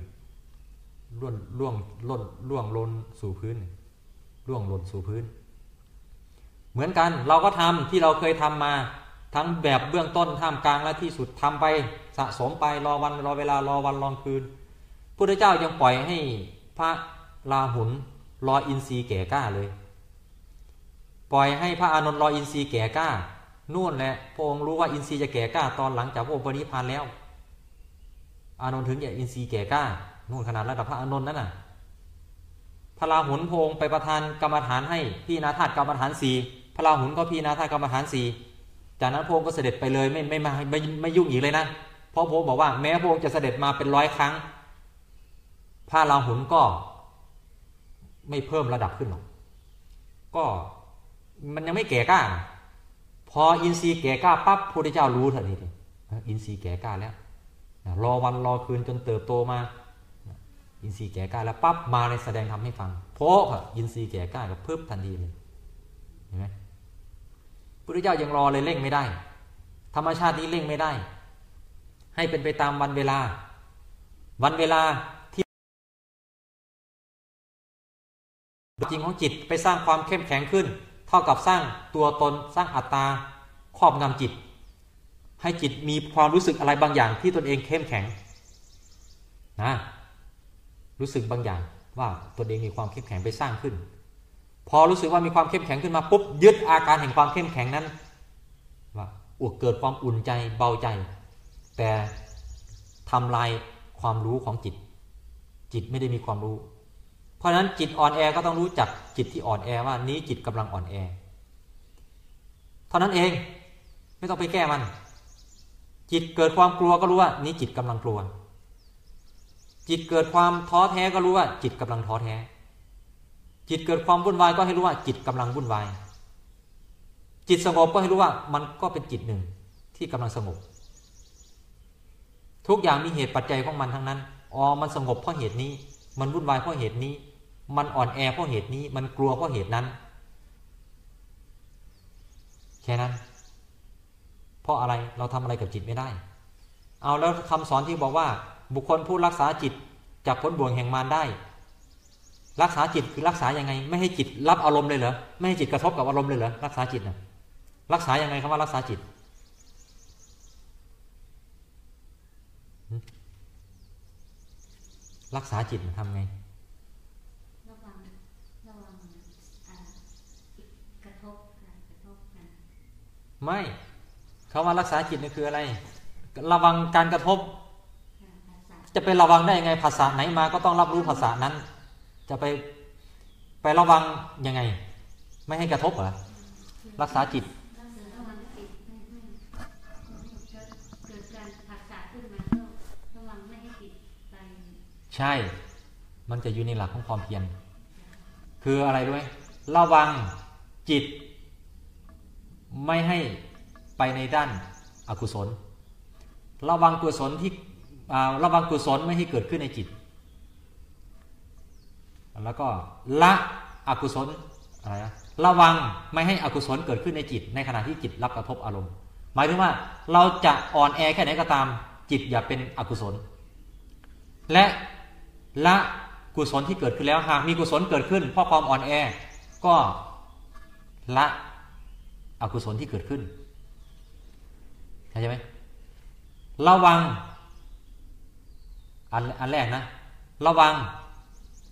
ร่วงร่วงล่นร่วงลนสู่พื้นร่วงหล่นสู่พื้น เหมือนกันเราก็ทำที่เราเคยทำมา ทั้งแบบเบื้องต้นท่ามกลางและที่สุดทำไปสะสมไปรอวันรอเวลารอวันรอคืนพุทธเจ้ายังปล่อยให้พระลาหุนรออินทรีย์แก่กล้าเลย ปล่อยให้พระอานนท์รออินทรีย์แก่กล้านู่นแหละพระองค์รู้ว่าอินทรีย์จะแก่กล้าตอนหลังจากพระองค์ปรินิพพานแล้ว อานนท์ถึงจะอินทรีย์แก่กล้า นู่นขนาดระดับพระอานนท์นั่นน่ะพระราหุลพงค์ไปประทานกรรมฐานให้พี่นาธาตกรรมฐานสี่พระราหุลก็พี่นาธาตกรรมฐานสี่จากนั้นพงค์ก็เสด็จไปเลยไม่ไม่มาไม่ไม่ยุ่งอีกเลยนะเพราะพงค์บอกว่าแม้พงค์จะเสด็จมาเป็นร้อยครั้ง พระราหุลก็ ไม่เพิ่มระดับขึ้นหรอกก็มันยังไม่แก่กล้า พออินทรีย์แก่กล้าปั๊บพระพุทธเจ้ารู้ทันทีอินทรีย์แก่กล้าแล้วรอวันรอคืนจนเติบโตมา อินทรีย์แก่กล้าแล้วปั๊บมาในแสดงทำให้ฟังโพะอินทรีย์แก่กล้าก็พึบทันทีเลยเห็นไหมพุทธเจ้ายังรอเลยเร่งไม่ได้ ธรรมชาตินี้เร่งไม่ได้ ให้เป็นไปตามวันเวลา วันเวลาที่จริงของจิตไปสร้างความเข้มแข็งขึ้น เท่ากับสร้างตัวตนสร้างอัตตาครอบงำจิต ให้จิตมีความรู้สึกอะไรบางอย่างที่ตนเองเข้มแข็งนะ รู้สึกบางอย่างว่าตัวเองมีความเข้มแข็งไปสร้างขึ้น พอรู้สึกว่ามีความเข้มแข็งขึ้นมาปุ๊บยึดอาการแห่งความเข้มแข็งนั้นว่าอุกเกิดความอุ่นใจเบาใจ แต่ทำลายความรู้ของจิต จิตไม่ได้มีความรู้ เพราะฉะนั้นจิตอ่อนแอก็ต้องรู้จักจิตที่อ่อนแอว่านี้จิตกำลังอ่อนแอเท่านั้นเองไม่ต้องไปแก้มัน จิตเกิดความกลัวก็รู้ว่านี้จิตกำลังกลัว จิตเกิดความท้อแท้ก็รู้ว่า จิตกำลังท้อแท้ จิตเกิดความวุ่นวายก็ให้รู้ว่า จิตกำลังวุ่นวาย จิตสงบก็ให้รู้ว่า มันก็เป็นจิตหนึ่งที่กำลังสงบ ทุกอย่างมีเหตุปัจจัยของมันทั้งนั้นอ๋อมันสงบเพราะเหตุนี้ มันวุ่นวายเพราะเหตุนี้ มันอ่อนแอเพราะเหตุนี้ มันกลัวเพราะเหตุนั้น แค่นั้น เพราะอะไรเราทำอะไรกับจิตไม่ได้ เอาแล้วคำสอนที่บอกว่า บุคคลผู้รักษาจิตจากพ้นบ่วงแห่งมารได้ รักษาจิตคือรักษายังไง ไม่ให้จิตรับอารมณ์เลยเหรอไม่ให้จิตกระทบกับอารมณ์เลยเหรอรักษาจิตนะรักษายังไงคำว่ารักษาจิตรักษาจิตมันทำไงระวังระวังอ่ากระทบกันกระทบกันไม่คำว่ารักษาจิตนี่คืออะไร ระวังการกระทบการภาษา จะไประวังได้ยังไงภาษาไหนมาก็ต้องรับรู้ภาษานั้น จะไปไประวังยังไง ไม่ให้กระทบเหรอรักษาจิตใช่ มันจะอยู่ในหลักของความเพียร คืออะไรด้วย ระวังจิต ไม่ให้ไปในด้านอากุศล ระวังกุศลที่ ระวังกุศลไม่ให้เกิดขึ้นในจิต แล้วก็ละอกุศลอะไรนะระวังไม่ให้อกุศลเกิดขึ้นในจิต ในขณะที่จิตรับกระทบอารมณ์ หมายถึงว่าเราจะอ่อนแอแค่ไหนก็ตาม จิตอย่าเป็นอกุศล และละกุศลที่เกิดขึ้นแล้วหากมีกุศลเกิดขึ้นเพราะความอ่อนแอ ก็ละอกุศลที่เกิดขึ้นเข้าใจไหมระวัง อันอันแรกนะ ระวัง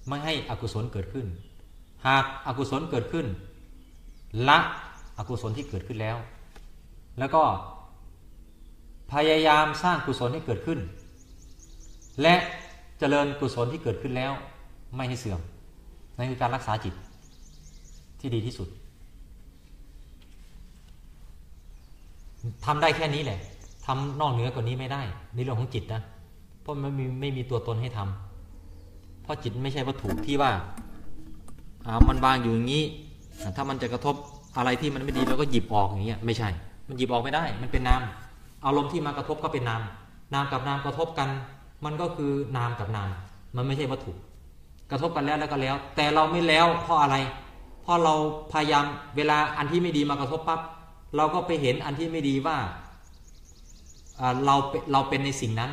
ไม่ให้อกุศลเกิดขึ้น หากอากุศลเกิดขึ้น ละอกุศลที่เกิดขึ้นแล้ว แล้วก็พยายามสร้างกุศลให้เกิดขึ้น และเจริญกุศลที่เกิดขึ้นแล้ว ไม่ให้เสื่อมนั่นคือการรักษาจิตที่ดีที่สุดทำได้แค่นี้แหละทำนอกเหนือกว่านี้ไม่ได้ในเรื่องของจิตนะ ราะมันไม่มีไม่มีตัวตนให้ทำเพราะจิตไม่ใช่วัตถุที่ว่าอ่ามันวางอยู่อย่างนี้ ถ้ามันจะกระทบอะไรที่มันไม่ดีเราก็หยิบออกอย่างเงี้ยไม่ใช่ มันหยิบออกไม่ได้ มันเป็นนามอารมณ์ที่มากระทบก็เป็นนามนามกับนามกระทบกัน มันก็คือนามกับนาม มันไม่ใช่วัตถุ กระทบกันแล้วแล้วก็แล้ว แต่เราไม่แล้วเพราะอะไร เพราะเราพยายามเวลาอันที่ไม่ดีมากระทบปั๊บเราก็ไปเห็นอันที่ไม่ดีว่าเราเราเป็นในสิ่งนั้น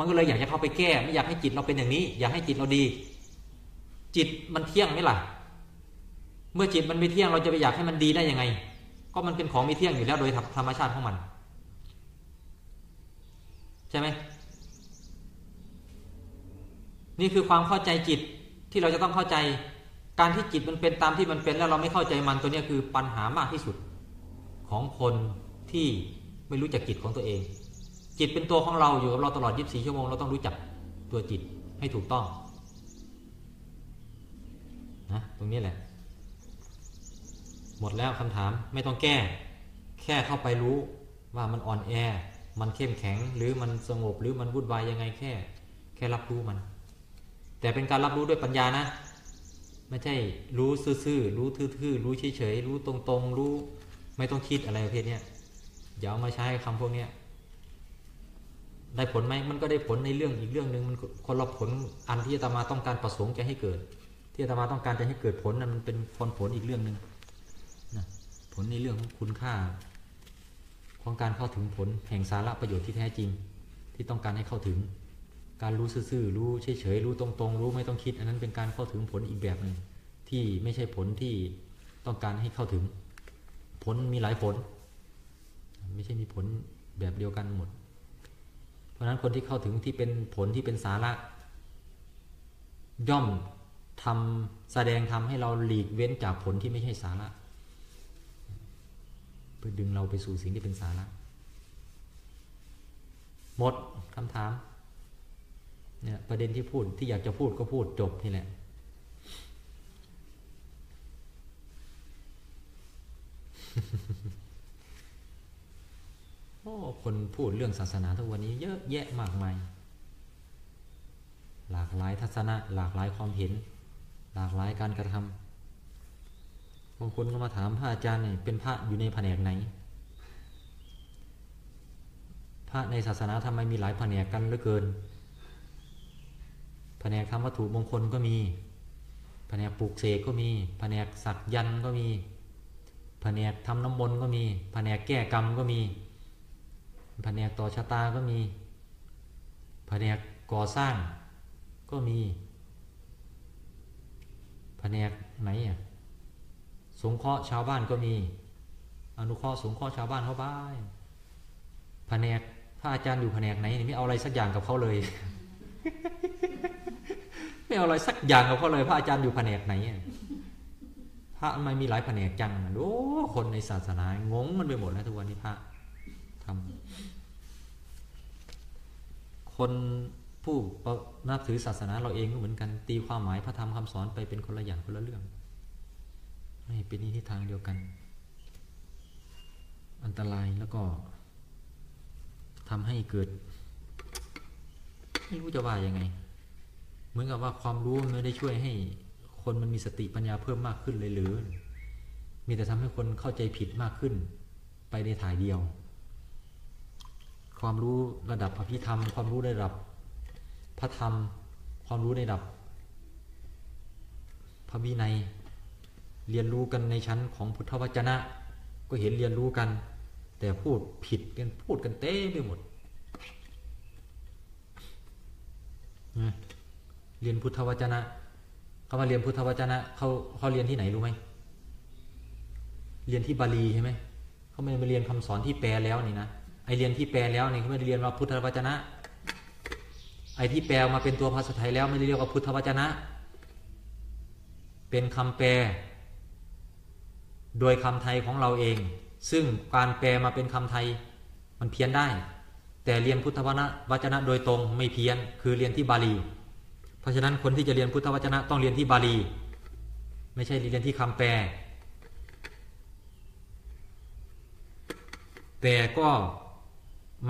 มันก็เลยอยากจะเข้าไปแก้ไม่อยากให้จิตเราเป็นอย่างนี้ อยากให้จิตเราดี จิตมันเที่ยงไหมล่ะ เมื่อจิตมันไม่เที่ยงเราจะไปอยากให้มันดีได้ยังไง ก็มันเป็นของไม่เที่ยงอยู่แล้วโดยธรรมชาติของมัน ใช่ไหมนี่คือความเข้าใจจิตที่เราจะต้องเข้าใจ การที่จิตมันเป็นตามที่มันเป็นแล้วเราไม่เข้าใจมันตัวนี้คือปัญหามากที่สุดของคนที่ไม่รู้จักจิตของตัวเอง จิตเป็นตัวของเราอยู่กับเราตลอด 24 ชั่วโมง เราต้องรู้จักตัวจิตให้ถูกต้องนะตรงนี้แหละ หมดแล้วคำถามไม่ต้องแก้ แค่เข้าไปรู้ว่ามันอ่อนแอ มันเข้มแข็ง หรือมันสงบหรือมันวุ่นวายยังไงแค่ แค่รับรู้มัน แต่เป็นการรับรู้ด้วยปัญญานะ ไม่ใช่รู้ซื่อๆรู้ทื่อๆรู้เฉยๆรู้ตรงๆ รู้ไม่ต้องคิดอะไรประเภทนี้อย่าเอามาใช้คำพวกนี้ ได้ผลไหมมันก็ได้ผลในเรื่องอีกเรื่องหนึ่งมันคนละผลอันที่อาตมาต้องการประสงค์จะให้เกิด ที่อาตมาต้องการจะให้เกิดผลนั้นมันเป็นผลผลอีกเรื่องหนึ่งนะผลในเรื่องของคุณค่า ของการเข้าถึงผลแห่งสาระประโยชน์ที่แท้จริง ที่ต้องการให้เข้าถึง การรู้ซื่อๆรู้เฉยๆรู้ตรงๆ รู้ไม่ต้องคิด อันนั้นเป็นการเข้าถึงผลอีกแบบหนึ่งที่ไม่ใช่ผลที่ต้องการให้เข้าถึง ผลมีหลายผล ไม่ใช่มีผลแบบเดียวกันหมด ราะฉะนั้นคนที่เข้าถึงที่เป็นผลที่เป็นสาระ ย่อมทำแสดงทำให้เราหลีกเว้นจากผลที่ไม่ใช่สาระ เพื่อดึงเราไปสู่สิ่งที่เป็นสาระ หมดคำถามเนี่ยประเด็นที่พูดที่อยากจะพูดก็พูดจบนี่แหละ อ้คนพูดเรื่องศาสนาทุกวันนี้เยอะแยะมากมาย หลากหลายทัศนะ หลากหลายความเห็น หลากหลายการกระทำบางคนก็มาถามพระอาจารย์เนี่ยเป็นพระอยู่ในแผนกไหน พระในศาสนาทำไมมีหลายแผนกกันเหลือเกิน แผนกทำวัตถุมงคลก็มี แผนกปลูกเสกก็มี แผนกสักยันต์ก็มี แผนกทำน้ำมนต์ก็มี แผนกแก้กรรมก็มี แผนกต่อชะตาก็มี แผนกก่อสร้างก็มี แผนกไหนอะสงเคราะห์ชาวบ้านก็มี อนุเคราะห์สงเคราะห์ชาวบ้านเขาบ้างแผนกพระอาจารย์อยู่แผนกไหนไม่เอาอะไรสักอย่างกับเขาเลย ไม่เอาอะไรสักอย่างกับเขาเลย พระอาจารย์อยู่แผนกไหนพระทำไมมีหลายแผนกจังโอ้คนในศาสนางงมันไปหมดแล้วทุกวันนี้พระ คนผู้นับถือศาสนาเราเองก็เหมือนกัน ตีความหมายพระธรรมคำสอนไปเป็นคนละอย่างคนละเรื่องไม่เป็นนิทิทางเดียวกัน อันตรายแล้วก็ทำให้เกิดไม่รู้จะว่ายังไง เหมือนกับว่าความรู้มันไม่ได้ช่วยให้คนมันมีสติปัญญาเพิ่มมากขึ้นเลยหรือ มีแต่ทำให้คนเข้าใจผิดมากขึ้น ไปในถ่ายเดียว ความรู้ระดับอภิธรรม ความรู้ระดับพระธรรม ความรู้ในระดับ พระวินัย เรียนรู้กันในชั้นของพุทธวจนะ ก็เห็นเรียนรู้กัน แต่พูดผิดกันพูดกันเต้ไปหมดเรียนพุทธวจนะเขามาเรียนพุทธวจนะเขาเขาเรียนที่ไหนรู้ไหมเรียนที่บาลีใช่ไหมเขาไม่มาเรียนคำสอนที่แปลแล้วนี่นะ เรียนที่แปลแล้วเนี่เขาไม่ได้เรียนว่าพุทธวจนะ ไอที่แปลมาเป็นตัวภาษาไทยแล้วไม่ได้เรียกว่าพุทธวจนะ เป็นคำแปล โดยคำไทยของเราเอง ซึ่งการแปลมาเป็นคำไทยมันเพี้ยนได้ แต่เรียนพุทธวจนะวจนะโดยตรงไม่เพี้ยนคือเรียนที่บาลี เพราะฉะนั้นคนที่จะเรียนพุทธวจนะต้องเรียนที่บาลี ไม่ใช่เรียนที่คำแปลแต่ก็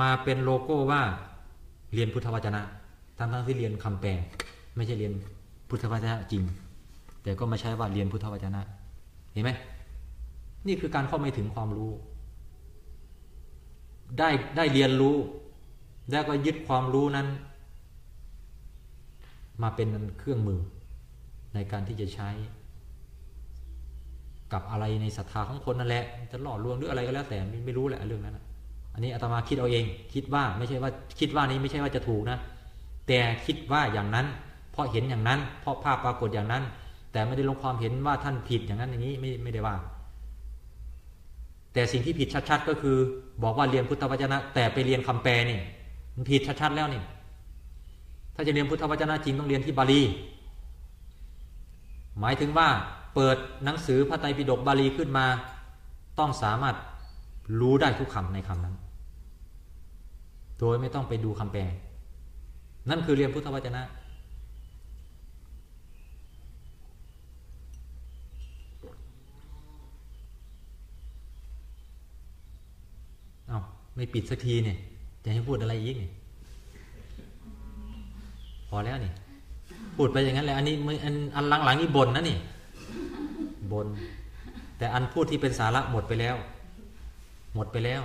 มาเป็นโลโก้ว่าเรียนพุทธวจนะทั้งทั้งที่เรียนคำแปลไม่ใช่เรียนพุทธวจนะจริง แต่ก็มาใช้ว่าเรียนพุทธวจนะเห็นไหมนี่คือการเข้าไม่ถึงความรู้ ได้ได้เรียนรู้ แล้วก็ยึดความรู้นั้น มาเป็นเครื่องมือ ในการที่จะใช้ กับอะไรในศรัทธาของคนนั่นแหละ จะหล่อลวงหรืออะไรก็แล้วแต่ไม่รู้แหละเรื่องนั้น อันนี้อาตมาคิดเอาเอง คิดว่าไม่ใช่ว่าคิดว่านี้ไม่ใช่ว่าจะถูกนะ แต่คิดว่าอย่างนั้น เพราะเห็นอย่างนั้น เพราะภาพปรากฏอย่างนั้น แต่ไม่ได้ลงความเห็นว่าท่านผิดอย่างนั้นอย่างนี้ไม่ไม่ได้ว่า แต่สิ่งที่ผิดชัด ๆ ก็คือ บอกว่าเรียนพุทธวจนะ แต่ไปเรียนคำแปลนี่มันผิดชัดๆแล้วนี่ถ้าจะเรียนพุทธวจนะจริงต้องเรียนที่บาลีหมายถึงว่าเปิดหนังสือพระไตรปิฎกบาลีขึ้นมา ต้องสามารถ รู้ได้ทุกคำในคำนั้น โดยไม่ต้องไปดูคำแปล นั่นคือเรียนพุทธวจนะ เอาไม่ปิดสักทีเนี่ย จะให้พูดอะไรอีกเนี่ยพอแล้วนี่ พูดไปอย่างนั้นแหละอันนี้อันอันหลังๆนี่บนนะนี่บนแต่อันพูดที่เป็นสาระหมดไปแล้ว หมดไปแล้ว